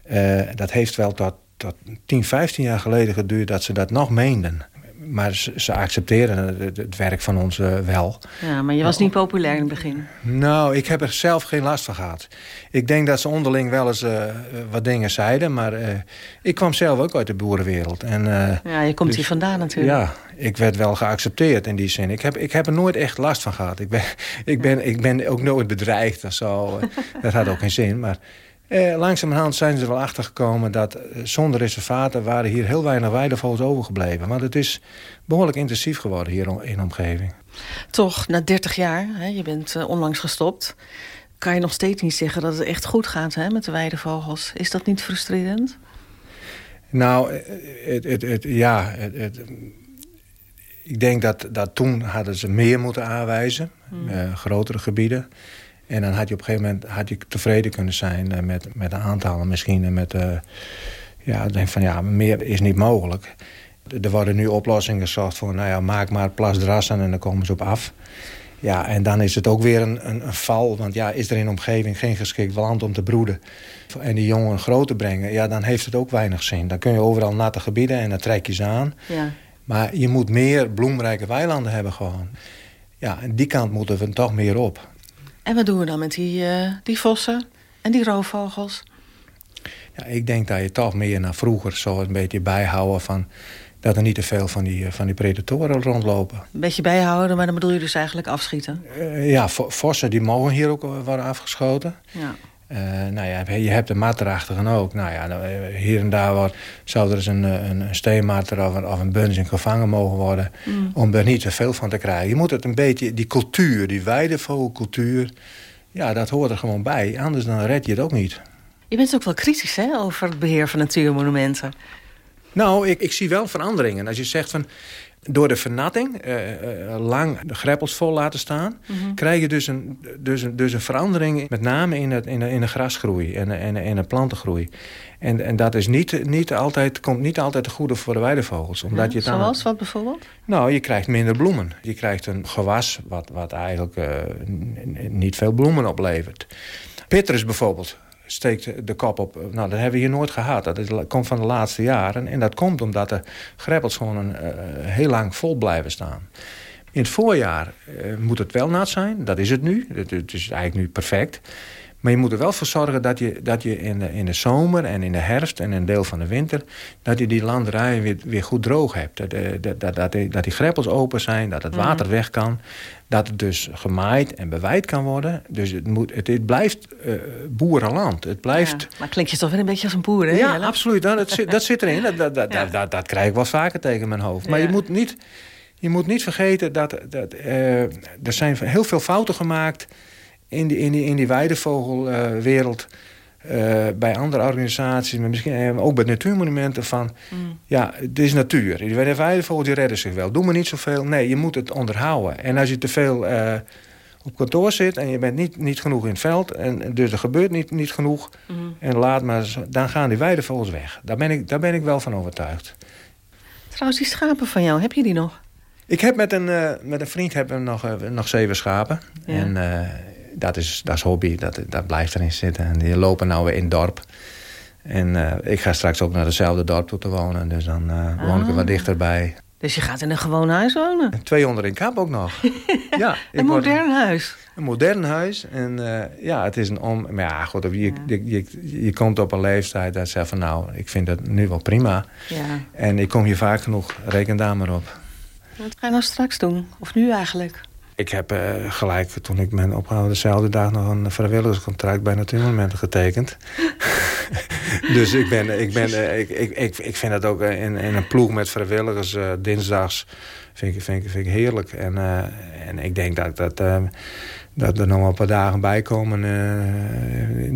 Eh, dat heeft wel tot, tot 10, 15 jaar geleden geduurd dat ze dat nog meenden. Maar ze, ze accepteren het, het werk van ons eh, wel. Ja, maar je was niet populair in het begin. Nou, ik heb er zelf geen last van gehad. Ik denk dat ze onderling wel eens eh, wat dingen zeiden... maar eh, ik kwam zelf ook uit de boerenwereld. En, eh, Ja, je komt dus- hier vandaan natuurlijk. Ja, ik werd wel geaccepteerd in die zin. Ik heb, ik heb er nooit echt last van gehad. Ik ben, ik ben, ik ben ook nooit bedreigd of zo. dat had ook geen zin, maar... Eh, langzamerhand zijn ze er wel achtergekomen dat eh, zonder reservaten waren hier heel weinig weidevogels overgebleven. Want het is behoorlijk intensief geworden hier in de omgeving. Toch, na 30 jaar, hè, je bent eh, onlangs gestopt... kan je nog steeds niet zeggen dat het echt goed gaat hè, met de weidevogels. Is dat niet frustrerend? Nou, eh, het, het, het, ja, ik denk dat, dat toen hadden ze meer moeten aanwijzen. Eh, grotere gebieden. En dan had je op een gegeven moment had je tevreden kunnen zijn eh, met, met de aantallen misschien. En met, eh, ja, denk van ja, meer is niet mogelijk. Er worden nu oplossingen gezocht voor, nou ja, maak maar plasdrassen en dan komen ze op af. Ja, en dan is het ook weer een, een, een val. Want ja, is er in de omgeving geen geschikt land om te broeden... en die jongen groot te brengen, ja, dan heeft het ook weinig zin. Dan kun je overal natte gebieden en dan trek je ze aan. Ja. Maar je moet meer bloemrijke weilanden hebben gewoon. Ja, en die kant moeten we toch meer op. En wat doen we dan met die, eh, die vossen en die roofvogels? Ja, ik denk dat je toch meer naar vroeger zo een beetje bijhouden van... dat er niet te veel van die, eh, van die predatoren rondlopen. Een beetje bijhouden, maar dan bedoel je dus eigenlijk afschieten? Eh, ja, vo- vossen die mogen hier ook worden afgeschoten. Ja. Eh, nou ja, je hebt de matterachtigen ook. Nou ja, nou, eh, hier en daar wat, zou er eens een, eh, een, een steenmatter of een, of een bunzing gevangen mogen worden... Mm. om er niet te veel van te krijgen. Je moet het een beetje, die cultuur, die weidevogelcultuur... ja, dat hoort er gewoon bij. Anders dan red je het ook niet. Je bent ook wel kritisch hè, over het beheer van natuurmonumenten. Nou, ik, ik zie wel veranderingen. Als je zegt van... Door de vernatting, eh, eh, lang de greppels vol laten staan... Mhm. krijg je dus een, dus, een, dus een verandering... met name in, het, in, de, in de grasgroei en, de- en, en de plantengroei. En, en dat is niet, niet altijd, komt niet altijd te goede voor de weidevogels. Omdat je aan- Zoals, wat bijvoorbeeld? nou, je krijgt minder bloemen. Je krijgt een gewas wat, wat eigenlijk eh, niet veel bloemen oplevert. Petrus bijvoorbeeld steekt de kop op. Nou, dat hebben we hier nooit gehad. Dat is, komt van de laatste jaren. En dat komt omdat de greppels gewoon een, eh, heel lang vol blijven staan. In het voorjaar eh, moet het wel nat zijn. Dat is het nu. Het, het is eigenlijk nu perfect. Maar je moet er wel voor zorgen dat je, dat je in, de, in de zomer en in de herfst en een deel van de winter... dat je die landerijen weer, weer goed droog hebt. Dat, eh, dat, dat, dat, die, dat die greppels open zijn, dat het Mhm. water weg kan. Dat het dus gemaaid en beweid kan worden. Dus het, moet, het, het blijft eh, boerenland. Het blijft... Ja, maar klinkt je toch weer een beetje als een boer, hè? Ja, Jelle? absoluut. Nou, dat, zit, dat zit erin. Dat, dat, dat, Ja. dat, dat, dat krijg ik wel vaker tegen mijn hoofd. Maar Ja. je, moet niet, je moet niet vergeten dat, dat eh, er zijn heel veel fouten gemaakt... in die, in die, in die weidevogelwereld... eh, bij andere organisaties, maar misschien eh, ook bij natuurmonumenten... van, Mm. ja, het is natuur. Die weidevogels die redden zich wel. Doe maar niet zoveel. Nee, je moet het onderhouden. En als je te veel eh, op kantoor zit... en je bent niet, niet genoeg in het veld... en dus er gebeurt niet, niet genoeg... Mm. En laat maar, zo- dan gaan die weidevogels weg. Daar ben, ik, daar ben ik wel van overtuigd. Trouwens, die schapen van jou, heb je die nog? Ik heb met een, met een vriend hebben we nog, nog zeven schapen. Ja. En eh, dat, is, dat is hobby, dat, dat blijft erin zitten. En die lopen nou weer in het dorp. En eh, ik ga straks ook naar hetzelfde dorp toe te wonen. Dus dan eh, woon ik er Ah. wat dichterbij. Dus je gaat in een gewoon huis wonen? Twee onder in kap ook nog. ja, Een modern huis? Een modern huis. En eh, ja, het is een om... Maar ja, goed, je, je, je, je komt op een leeftijd dat je zegt van... nou, ik vind het nu wel prima. Ja. En ik kom hier vaak genoeg. Reken daar maar op. Wat ga je nou straks doen? Of nu eigenlijk? Ik heb eh, gelijk, toen ik ben opgehouden... dezelfde dag nog een vrijwilligerscontract bij Natuurmonumenten getekend. dus ik, ben, ik, ben, eh, ik, ik, ik, vind het ook eh, in, in een ploeg met vrijwilligers... dinsdags vind ik, vind, ik, vind ik heerlijk. En, en ik denk dat, dat, dat er nog wel een paar dagen bij komen.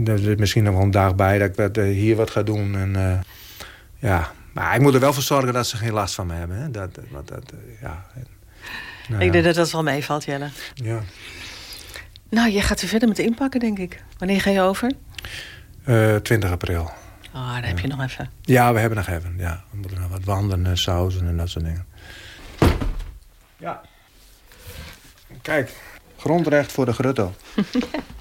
dat er misschien nog wel een dag bij dat ik dat, hier wat ga doen. En, ja. Maar ik moet er wel voor zorgen dat ze geen last van me hebben. Hè? Dat, dat, ja. Nou ik denk dat dat wel meevalt, Jelle. Ja. Nou, je gaat weer verder met inpakken, denk ik. Wanneer ga je over? Eh, 20 april. Oh, daar heb je nog even. Ja, we hebben nog even. Ja, we moeten nog wat wandelen, sausen en dat soort dingen. Ja. Kijk, grondrecht voor de grutto.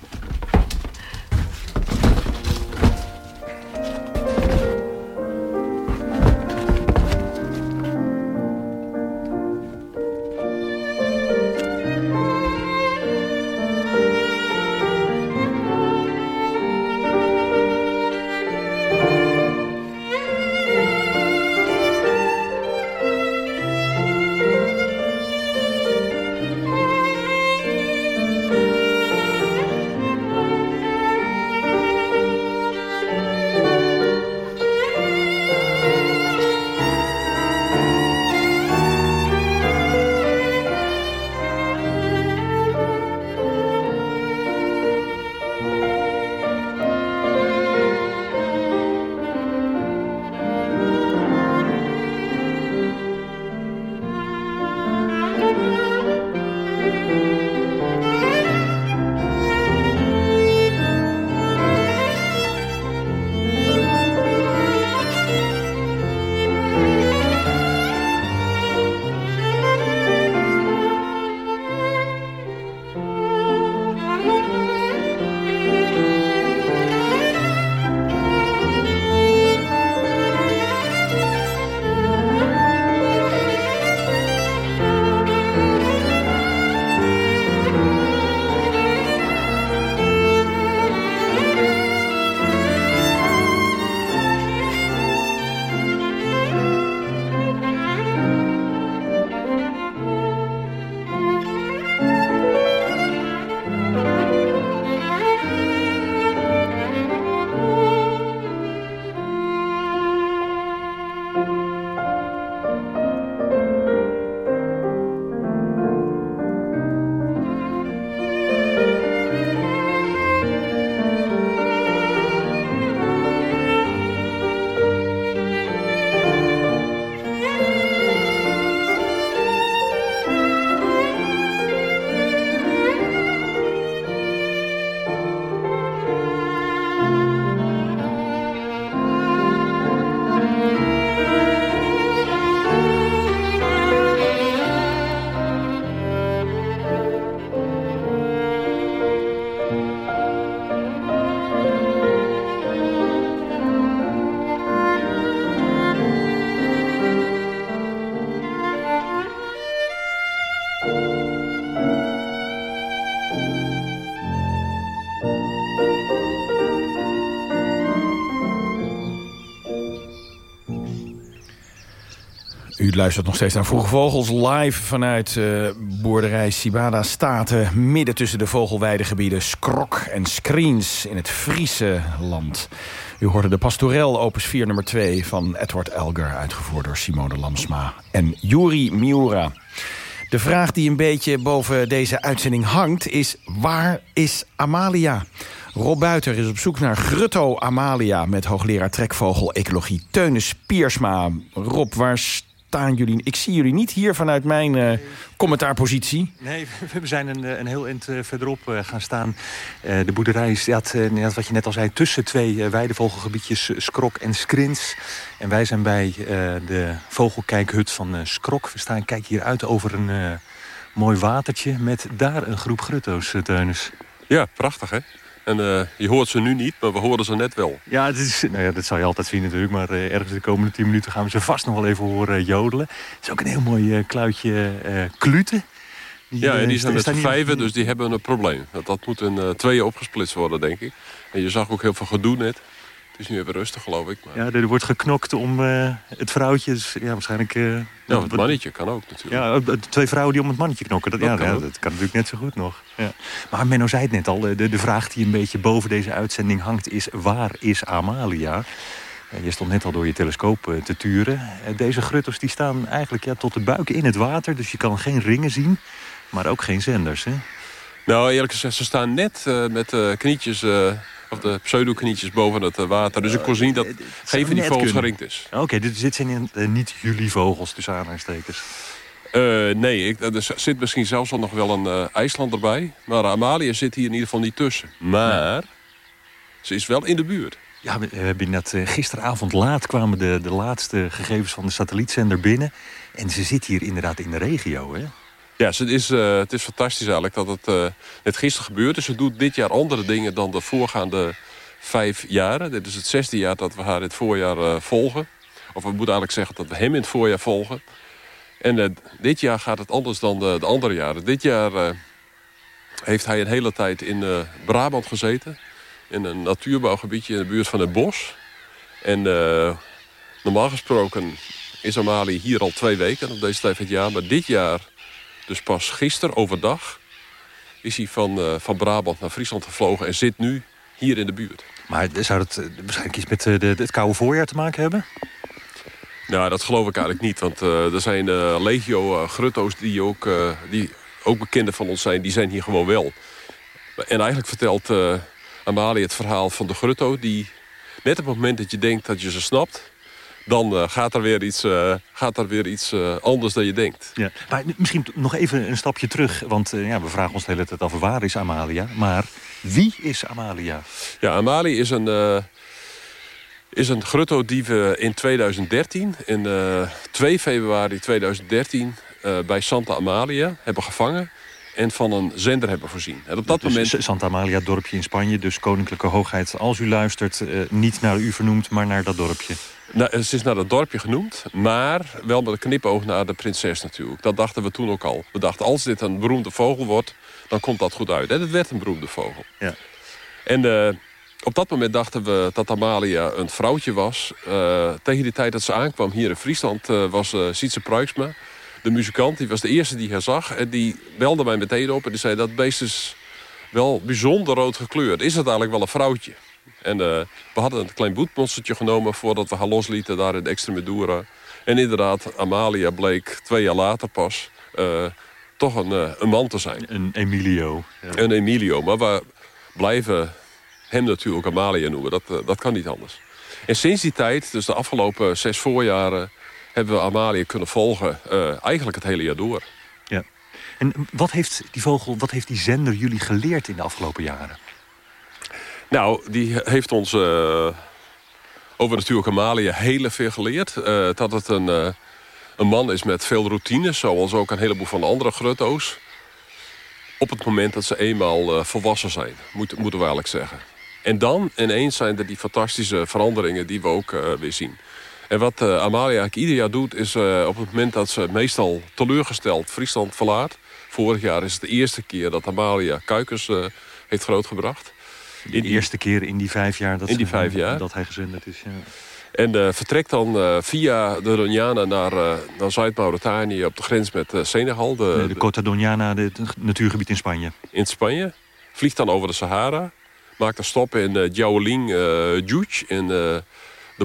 U luistert nog steeds naar Vroege Vogels live vanuit uh, boerderij Sibada Staten... midden tussen de vogelweidegebieden Skrok en Screens in het Friese land. U hoorde de Pastorel opus 4 nummer 2 van Edward Elgar... uitgevoerd door Simone Lamsma en Yuri Miura. De vraag die een beetje boven deze uitzending hangt is... waar is Amalia? Rob Buiter is op zoek naar Grutto Amalia... met hoogleraar trekvogel ecologie Teunis Piersma. Rob, waar staan jullie? Ik zie jullie niet hier vanuit mijn uh, commentaarpositie. Nee, we zijn een, een heel eind uh, verderop uh, gaan staan. de boerderij staat, wat je net al zei, tussen twee weidevogelgebiedjes Skrok en Skrins. En wij zijn bij de vogelkijkhut van Skrok. We staan, kijken hier uit over een mooi watertje met daar een groep grutto's, Teunus. Ja, prachtig hè? En uh, je hoort ze nu niet, maar we horen ze net wel. Ja, het is, nou ja dat zal je altijd zien natuurlijk. Maar uh, ergens de komende 10 minuten gaan we ze vast nog wel even horen jodelen. Het is ook een heel mooi kluitje kluten. Die, ja, en die zijn met z'n vijven, dus die hebben een probleem. Dat, dat moet in tweeën opgesplitst worden, denk ik. En je zag ook heel veel gedoe net is nu even rustig, geloof ik. Maar... Ja, er wordt geknokt om uh, het vrouwtje. Dus, ja, waarschijnlijk... Uh, ja, het mannetje kan ook natuurlijk. Ja, twee vrouwen die om het mannetje knokken. Dat, dat ja, kan, ja, dat kan natuurlijk net zo goed nog. Ja. Maar Menno zei het net al. De, de vraag die een beetje boven deze uitzending hangt is... waar is Amalia? Je stond net al door je telescoop te turen. Deze grutters die staan eigenlijk ja, tot de buik in het water. Dus je kan geen ringen zien, maar ook geen zenders. Hè? Nou, eerlijk gezegd, ze staan net met knietjes of de pseudoknietjes boven het eh, water. Dus ik kon zien dat geen van die vogels geringd is. Oké, dit, dit zijn uh, niet jullie vogels, tussen aanhalingstekens. Uh, nee, ik, er zit misschien zelfs al nog wel een uh, IJsland erbij. Maar Amalia zit hier in ieder geval niet tussen. Maar ze is wel in de buurt. Ja, we, hebben net gisteravond laat kwamen de, de laatste gegevens van de satellietzender binnen. En ze zit hier inderdaad in de regio, hè? Ja, het is, uh, het is fantastisch eigenlijk dat het uh, net gisteren gebeurd is. Ze doet dit jaar andere dingen dan de voorgaande vijf jaren. Dit is het zesde jaar dat we haar dit voorjaar uh, volgen. Of we moeten eigenlijk zeggen dat we hem in het voorjaar volgen. En dit jaar gaat het anders dan de, de andere jaren. Dit jaar heeft hij een hele tijd in Brabant gezeten. In een natuurbouwgebiedje in de buurt van het bos. En normaal gesproken is Amalie hier al twee weken op deze tijd van het jaar. Maar dit jaar dus pas gisteren overdag is hij van, uh, van Brabant naar Friesland gevlogen... en zit nu hier in de buurt. Maar zou het uh, waarschijnlijk iets met uh, de, het koude voorjaar te maken hebben? Nou, dat geloof ik eigenlijk niet. Want er zijn legio grutto's die ook, die ook bekenden van ons zijn... die zijn hier gewoon wel. En eigenlijk vertelt Amalie het verhaal van de grutto... die net op het moment dat je denkt dat je ze snapt dan uh, gaat er weer iets, uh, gaat er weer iets uh, anders dan je denkt. Ja. Maar misschien nog even een stapje terug. Want ja, we vragen ons de hele tijd af waar is Amalia. Maar wie is Amalia? Ja, Amalia is een, is een grutto die we in 2013, in 2 februari 2013... bij Santa Amalia hebben gevangen en van een zender hebben voorzien. En op dat dus moment... Santa Amalia, dorpje in Spanje, dus koninklijke hoogheid. Als u luistert, niet naar u vernoemd, maar naar dat dorpje. Nou, ze is naar het dorpje genoemd, maar wel met een knipoog naar de prinses natuurlijk. Dat dachten we toen ook al. We dachten, als dit een beroemde vogel wordt, dan komt dat goed uit. En het werd een beroemde vogel. Ja. En uh, op dat moment dachten we dat Amalia een vrouwtje was. Uh, tegen die tijd dat ze aankwam hier in Friesland uh, was Sietse Pruiksma, de muzikant. Die was de eerste die haar zag. En die belde mij meteen op en die zei, dat beest is wel bijzonder rood gekleurd. Is het eigenlijk wel een vrouwtje? En uh, we hadden een klein boetmonstertje genomen voordat we haar loslieten daar in Extremadura. En inderdaad, Amalia bleek twee jaar later pas uh, toch een, uh, een man te zijn. Een Emilio. Ja. Een Emilio, maar we blijven hem natuurlijk Amalia noemen. Dat, dat kan niet anders. En sinds die tijd, dus de afgelopen zes voorjaren... hebben we Amalia kunnen volgen, eigenlijk het hele jaar door. Ja. En wat heeft die vogel, wat heeft die zender jullie geleerd in de afgelopen jaren? Nou, die heeft ons uh, over natuurlijk Amalia heel veel geleerd. Uh, dat het een, uh, een man is met veel routines, zoals ook een heleboel van de andere grutto's. Op het moment dat ze eenmaal volwassen zijn, moet, moeten we eigenlijk zeggen. En dan ineens zijn er die fantastische veranderingen die we ook weer zien. En wat Amalia eigenlijk ieder jaar doet, is op het moment dat ze meestal teleurgesteld Friesland verlaat. Vorig jaar is het de eerste keer dat Amalia kuikens heeft grootgebracht. De eerste keer in die vijf jaar dat, in die vijf jaar. dat hij gezenderd is. Ja. En uh, vertrekt dan uh, via de Donjana naar, uh, naar Zuid-Mauritanië... op de grens met Senegal. De, de, de Cota Donjana, het natuurgebied in Spanje. In Spanje. Vliegt dan over de Sahara. Maakt een stop in uh, Djouj, in de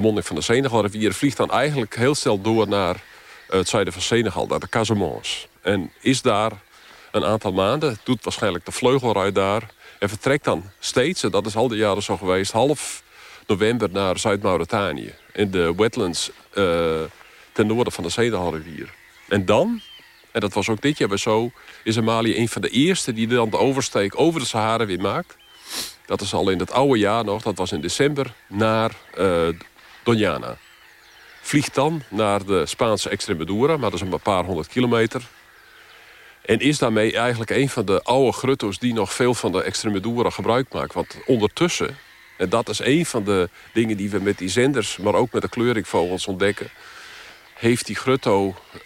monding van de Senegalrivier. Vliegt dan eigenlijk heel snel door naar het zuiden van Senegal, naar de Casamance. En is daar een aantal maanden, doet waarschijnlijk de vleugelruit daar... en vertrekt dan steeds, en dat is al die jaren zo geweest... half november naar Zuid-Mauritanië. In de wetlands uh, ten noorden van de Senegalrivier. En dan, en dat was ook dit jaar weer zo... is Mali een van de eerste die dan de oversteek over de Sahara weer maakt. Dat is al in het oude jaar nog, dat was in december, naar uh, Donjana. Vliegt dan naar de Spaanse Extremadura, maar dat is een paar honderd kilometer. En is daarmee eigenlijk een van de oude grutto's... die nog veel van de Extremadura gebruik maakt. Want ondertussen, en dat is een van de dingen die we met die zenders... maar ook met de kleuringvogels ontdekken... heeft die grutto uh,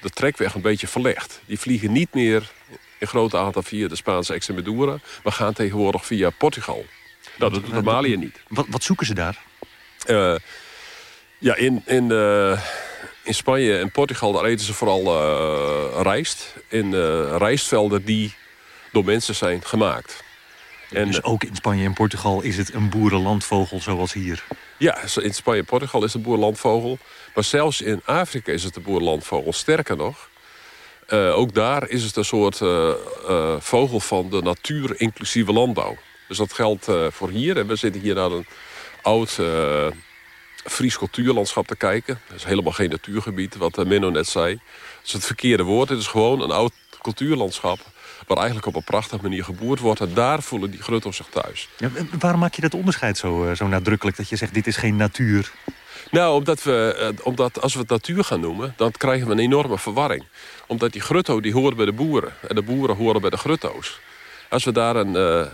de trekweg een beetje verlegd. Die vliegen niet meer in grote aantal via de Spaanse Extremadura... maar gaan tegenwoordig via Portugal. Dat doet Normalië niet. Wat, wat zoeken ze daar? Uh, ja, in, in, uh, in Spanje en Portugal daar eten ze vooral uh, rijst. In uh, rijstvelden die door mensen zijn gemaakt. En, dus ook in Spanje en Portugal is het een boerenlandvogel zoals hier? Ja, in Spanje en Portugal is het een boerenlandvogel. Maar zelfs in Afrika is het een boerenlandvogel. Sterker nog, uh, ook daar is het een soort vogel van de natuur-inclusieve landbouw. Dus dat geldt voor hier. En we zitten hier naar een oud Fries cultuurlandschap te kijken. Dat is helemaal geen natuurgebied, wat Menno net zei. Dat is het verkeerde woord. Het is gewoon een oud cultuurlandschap... waar eigenlijk op een prachtige manier geboerd wordt. En daar voelen die gruttels zich thuis. Ja, waarom maak je dat onderscheid zo, zo nadrukkelijk? Dat je zegt, dit is geen natuur? Nou, omdat, we, omdat als we het natuur gaan noemen... dan krijgen we een enorme verwarring. Omdat die grutto die hoort bij de boeren. En de boeren horen bij de grutto's. Als we daar een... Uh,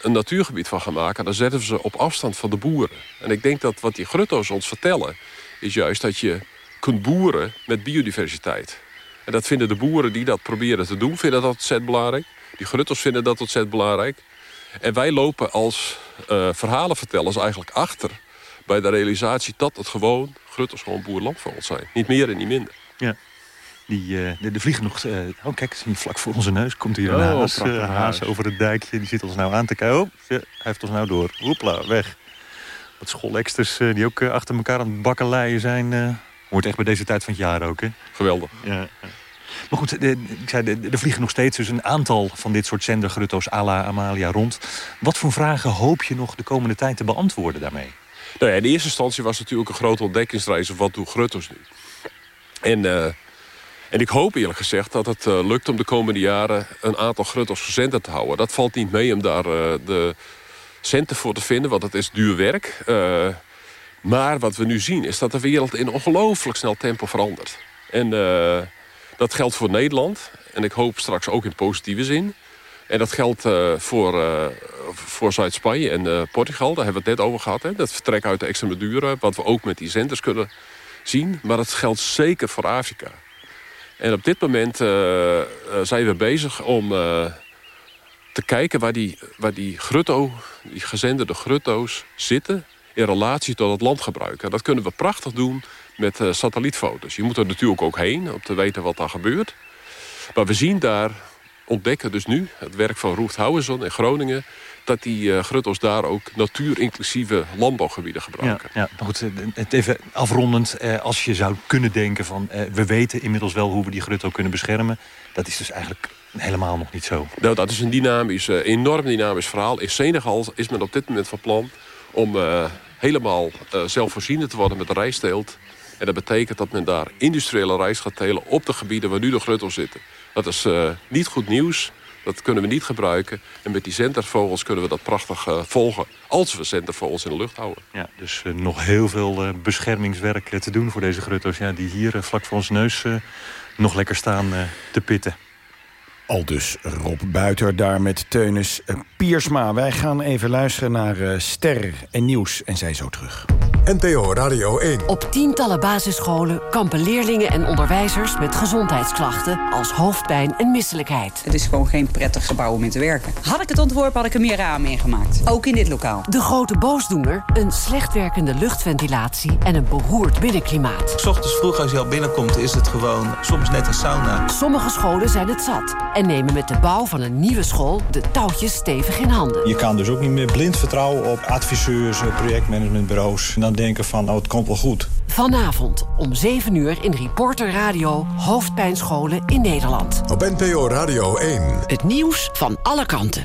een natuurgebied van gaan maken... dan zetten we ze op afstand van de boeren. En ik denk dat wat die grutto's ons vertellen... is juist dat je kunt boeren met biodiversiteit. En dat vinden de boeren die dat proberen te doen... vinden dat ontzettend belangrijk. Die grutto's vinden dat ontzettend belangrijk. En wij lopen als uh, verhalenvertellers eigenlijk achter... bij de realisatie dat het gewoon grutto's gewoon boerlandvogels zijn. Niet meer en niet minder. Ja. Die, uh, de, de, vliegen nog... Uh, oh, kijk, vlak voor onze neus komt hier een oh, haas, uh, haas over het dijkje. Die zit ons nou aan te kijken. Oh, hij heeft ons nou door. Hoepla, weg. Wat schooleksters die ook achter elkaar aan het bakkeleien zijn. Hoort echt bij deze tijd van het jaar ook, hè? Geweldig. Ja. Maar goed, de, ik zei, er vliegen nog steeds dus een aantal van dit soort zendergrutto's à la Amalia rond. Wat voor vragen hoop je nog de komende tijd te beantwoorden daarmee? Nou ja, in eerste instantie was het natuurlijk een grote ontdekkingsreis... of wat doen grutto's nu? En en ik hoop eerlijk gezegd dat het uh, lukt om de komende jaren... een aantal grutto's gezender te houden. Dat valt niet mee om daar uh, de centen voor te vinden, want het is duur werk. Uh, maar wat we nu zien is dat de wereld in ongelooflijk snel tempo verandert. En dat geldt voor Nederland. En ik hoop straks ook in positieve zin. En dat geldt voor, voor Zuid-Spanje en Portugal. Daar hebben we het net over gehad. Hè? Dat vertrek uit de Extremadura. Wat we ook met die zenders kunnen zien. Maar dat geldt zeker voor Afrika. En op dit moment uh, zijn we bezig om uh, te kijken waar die, waar die grutto, die gezenderde grutto's zitten in relatie tot het landgebruik. En dat kunnen we prachtig doen met satellietfoto's. Je moet er natuurlijk ook heen om te weten wat daar gebeurt. Maar we zien daar, ontdekken dus nu, het werk van Roert Houwenson in Groningen dat die uh, grutto's daar ook natuurinclusieve landbouwgebieden gebruiken. Ja, ja goed, het even afrondend. Eh, als je zou kunnen denken van... Eh, we weten inmiddels wel hoe we die grutto kunnen beschermen. Dat is dus eigenlijk helemaal nog niet zo. Nou, dat is een dynamisch, enorm dynamisch verhaal. In Senegal is men op dit moment van plan... om helemaal zelfvoorzienend te worden met rijsteelt. En dat betekent dat men daar industriële rijst gaat telen... op de gebieden waar nu de grutto's zitten. Dat is niet goed nieuws. Dat kunnen we niet gebruiken. En met die zendervogels kunnen we dat prachtig uh, volgen. Als we zendervogels in de lucht houden. Ja, dus uh, nog heel veel uh, beschermingswerk te doen voor deze grutto's. Ja, die hier vlak voor ons neus nog lekker staan te pitten. Al dus Rob Buiter daar met Teunis Piersma. Wij gaan even luisteren naar Ster en Nieuws en zij zo terug. NPO Radio 1. Op tientallen basisscholen kampen leerlingen en onderwijzers met gezondheidsklachten als hoofdpijn en misselijkheid. Het is gewoon geen prettig gebouw om in te werken. Had ik het ontworpen, had ik er meer ramen in gemaakt. Ook in dit lokaal. De grote boosdoener, een slecht werkende luchtventilatie en een beroerd binnenklimaat. S ochtends vroeg als je al binnenkomt is het gewoon soms net een sauna. Sommige scholen zijn het zat en nemen met de bouw van een nieuwe school de touwtjes stevig in handen. Je kan dus ook niet meer blind vertrouwen op adviseurs, projectmanagementbureaus. En dan denken van, oh, het komt wel goed. Vanavond om 7 uur in Reporter Radio Hoofdpijnscholen in Nederland. Op NPO Radio 1. Het nieuws van alle kanten.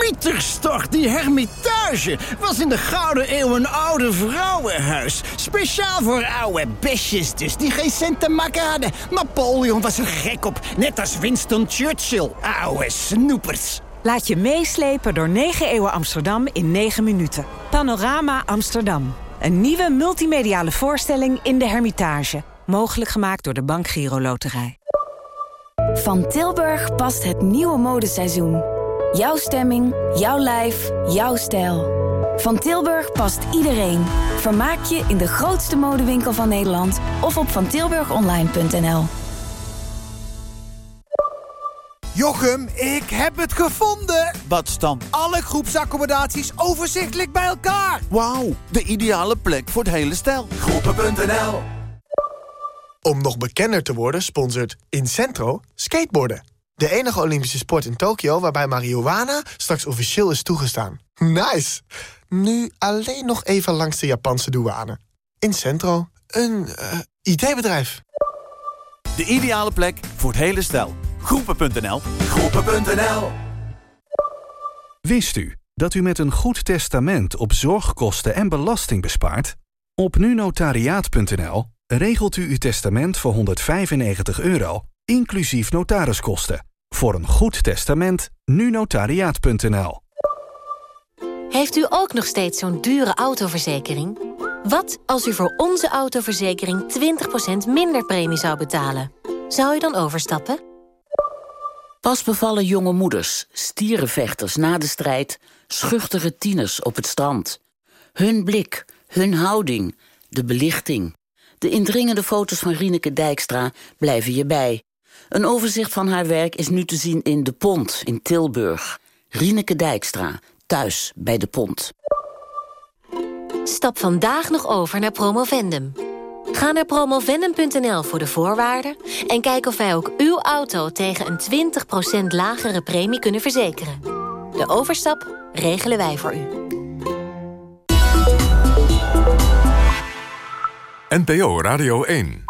Mieterstocht, die hermitage, was in de Gouden Eeuw een oude vrouwenhuis. Speciaal voor oude besjes dus, die geen cent te maken hadden. Napoleon was er gek op, net als Winston Churchill. Oude snoepers. Laat je meeslepen door 9 eeuwen Amsterdam in 9 minuten. Panorama Amsterdam. Een nieuwe multimediale voorstelling in de Hermitage. Mogelijk gemaakt door de Bank Giro Loterij. Van Tilburg past het nieuwe modeseizoen. Jouw stemming, jouw lijf, jouw stijl. Van Tilburg past iedereen. Vermaak je in de grootste modewinkel van Nederland of op vantilburgonline.nl. Jochem, ik heb het gevonden! Wat dan? Alle groepsaccommodaties overzichtelijk bij elkaar. Wauw, de ideale plek voor het hele stel. Groepen.nl Om nog bekender te worden sponsort Incentro skateboarden. De enige Olympische sport in Tokio waarbij marihuana straks officieel is toegestaan. Nice! Nu alleen nog even langs de Japanse douane. Incentro, een uh, IT-bedrijf. De ideale plek voor het hele stel. Groepen.nl Groepen.nl Wist u dat u met een goed testament op zorgkosten en belasting bespaart? Op nunotariaat.nl regelt u uw testament voor 195 euro, inclusief notariskosten. Voor een goed testament, nunotariaat.nl Heeft u ook nog steeds zo'n dure autoverzekering? Wat als u voor onze autoverzekering 20% minder premie zou betalen? Zou u dan overstappen? Pas bevallen jonge moeders, stierenvechters na de strijd... schuchtere tieners op het strand. Hun blik, hun houding, de belichting. De indringende foto's van Rieneke Dijkstra blijven je bij. Een overzicht van haar werk is nu te zien in De Pont in Tilburg. Rieneke Dijkstra, thuis bij De Pont. Stap vandaag nog over naar Promovendum. Ga naar promovendum.nl voor de voorwaarden... en kijk of wij ook uw auto tegen een 20% lagere premie kunnen verzekeren. De overstap regelen wij voor u. NPO Radio 1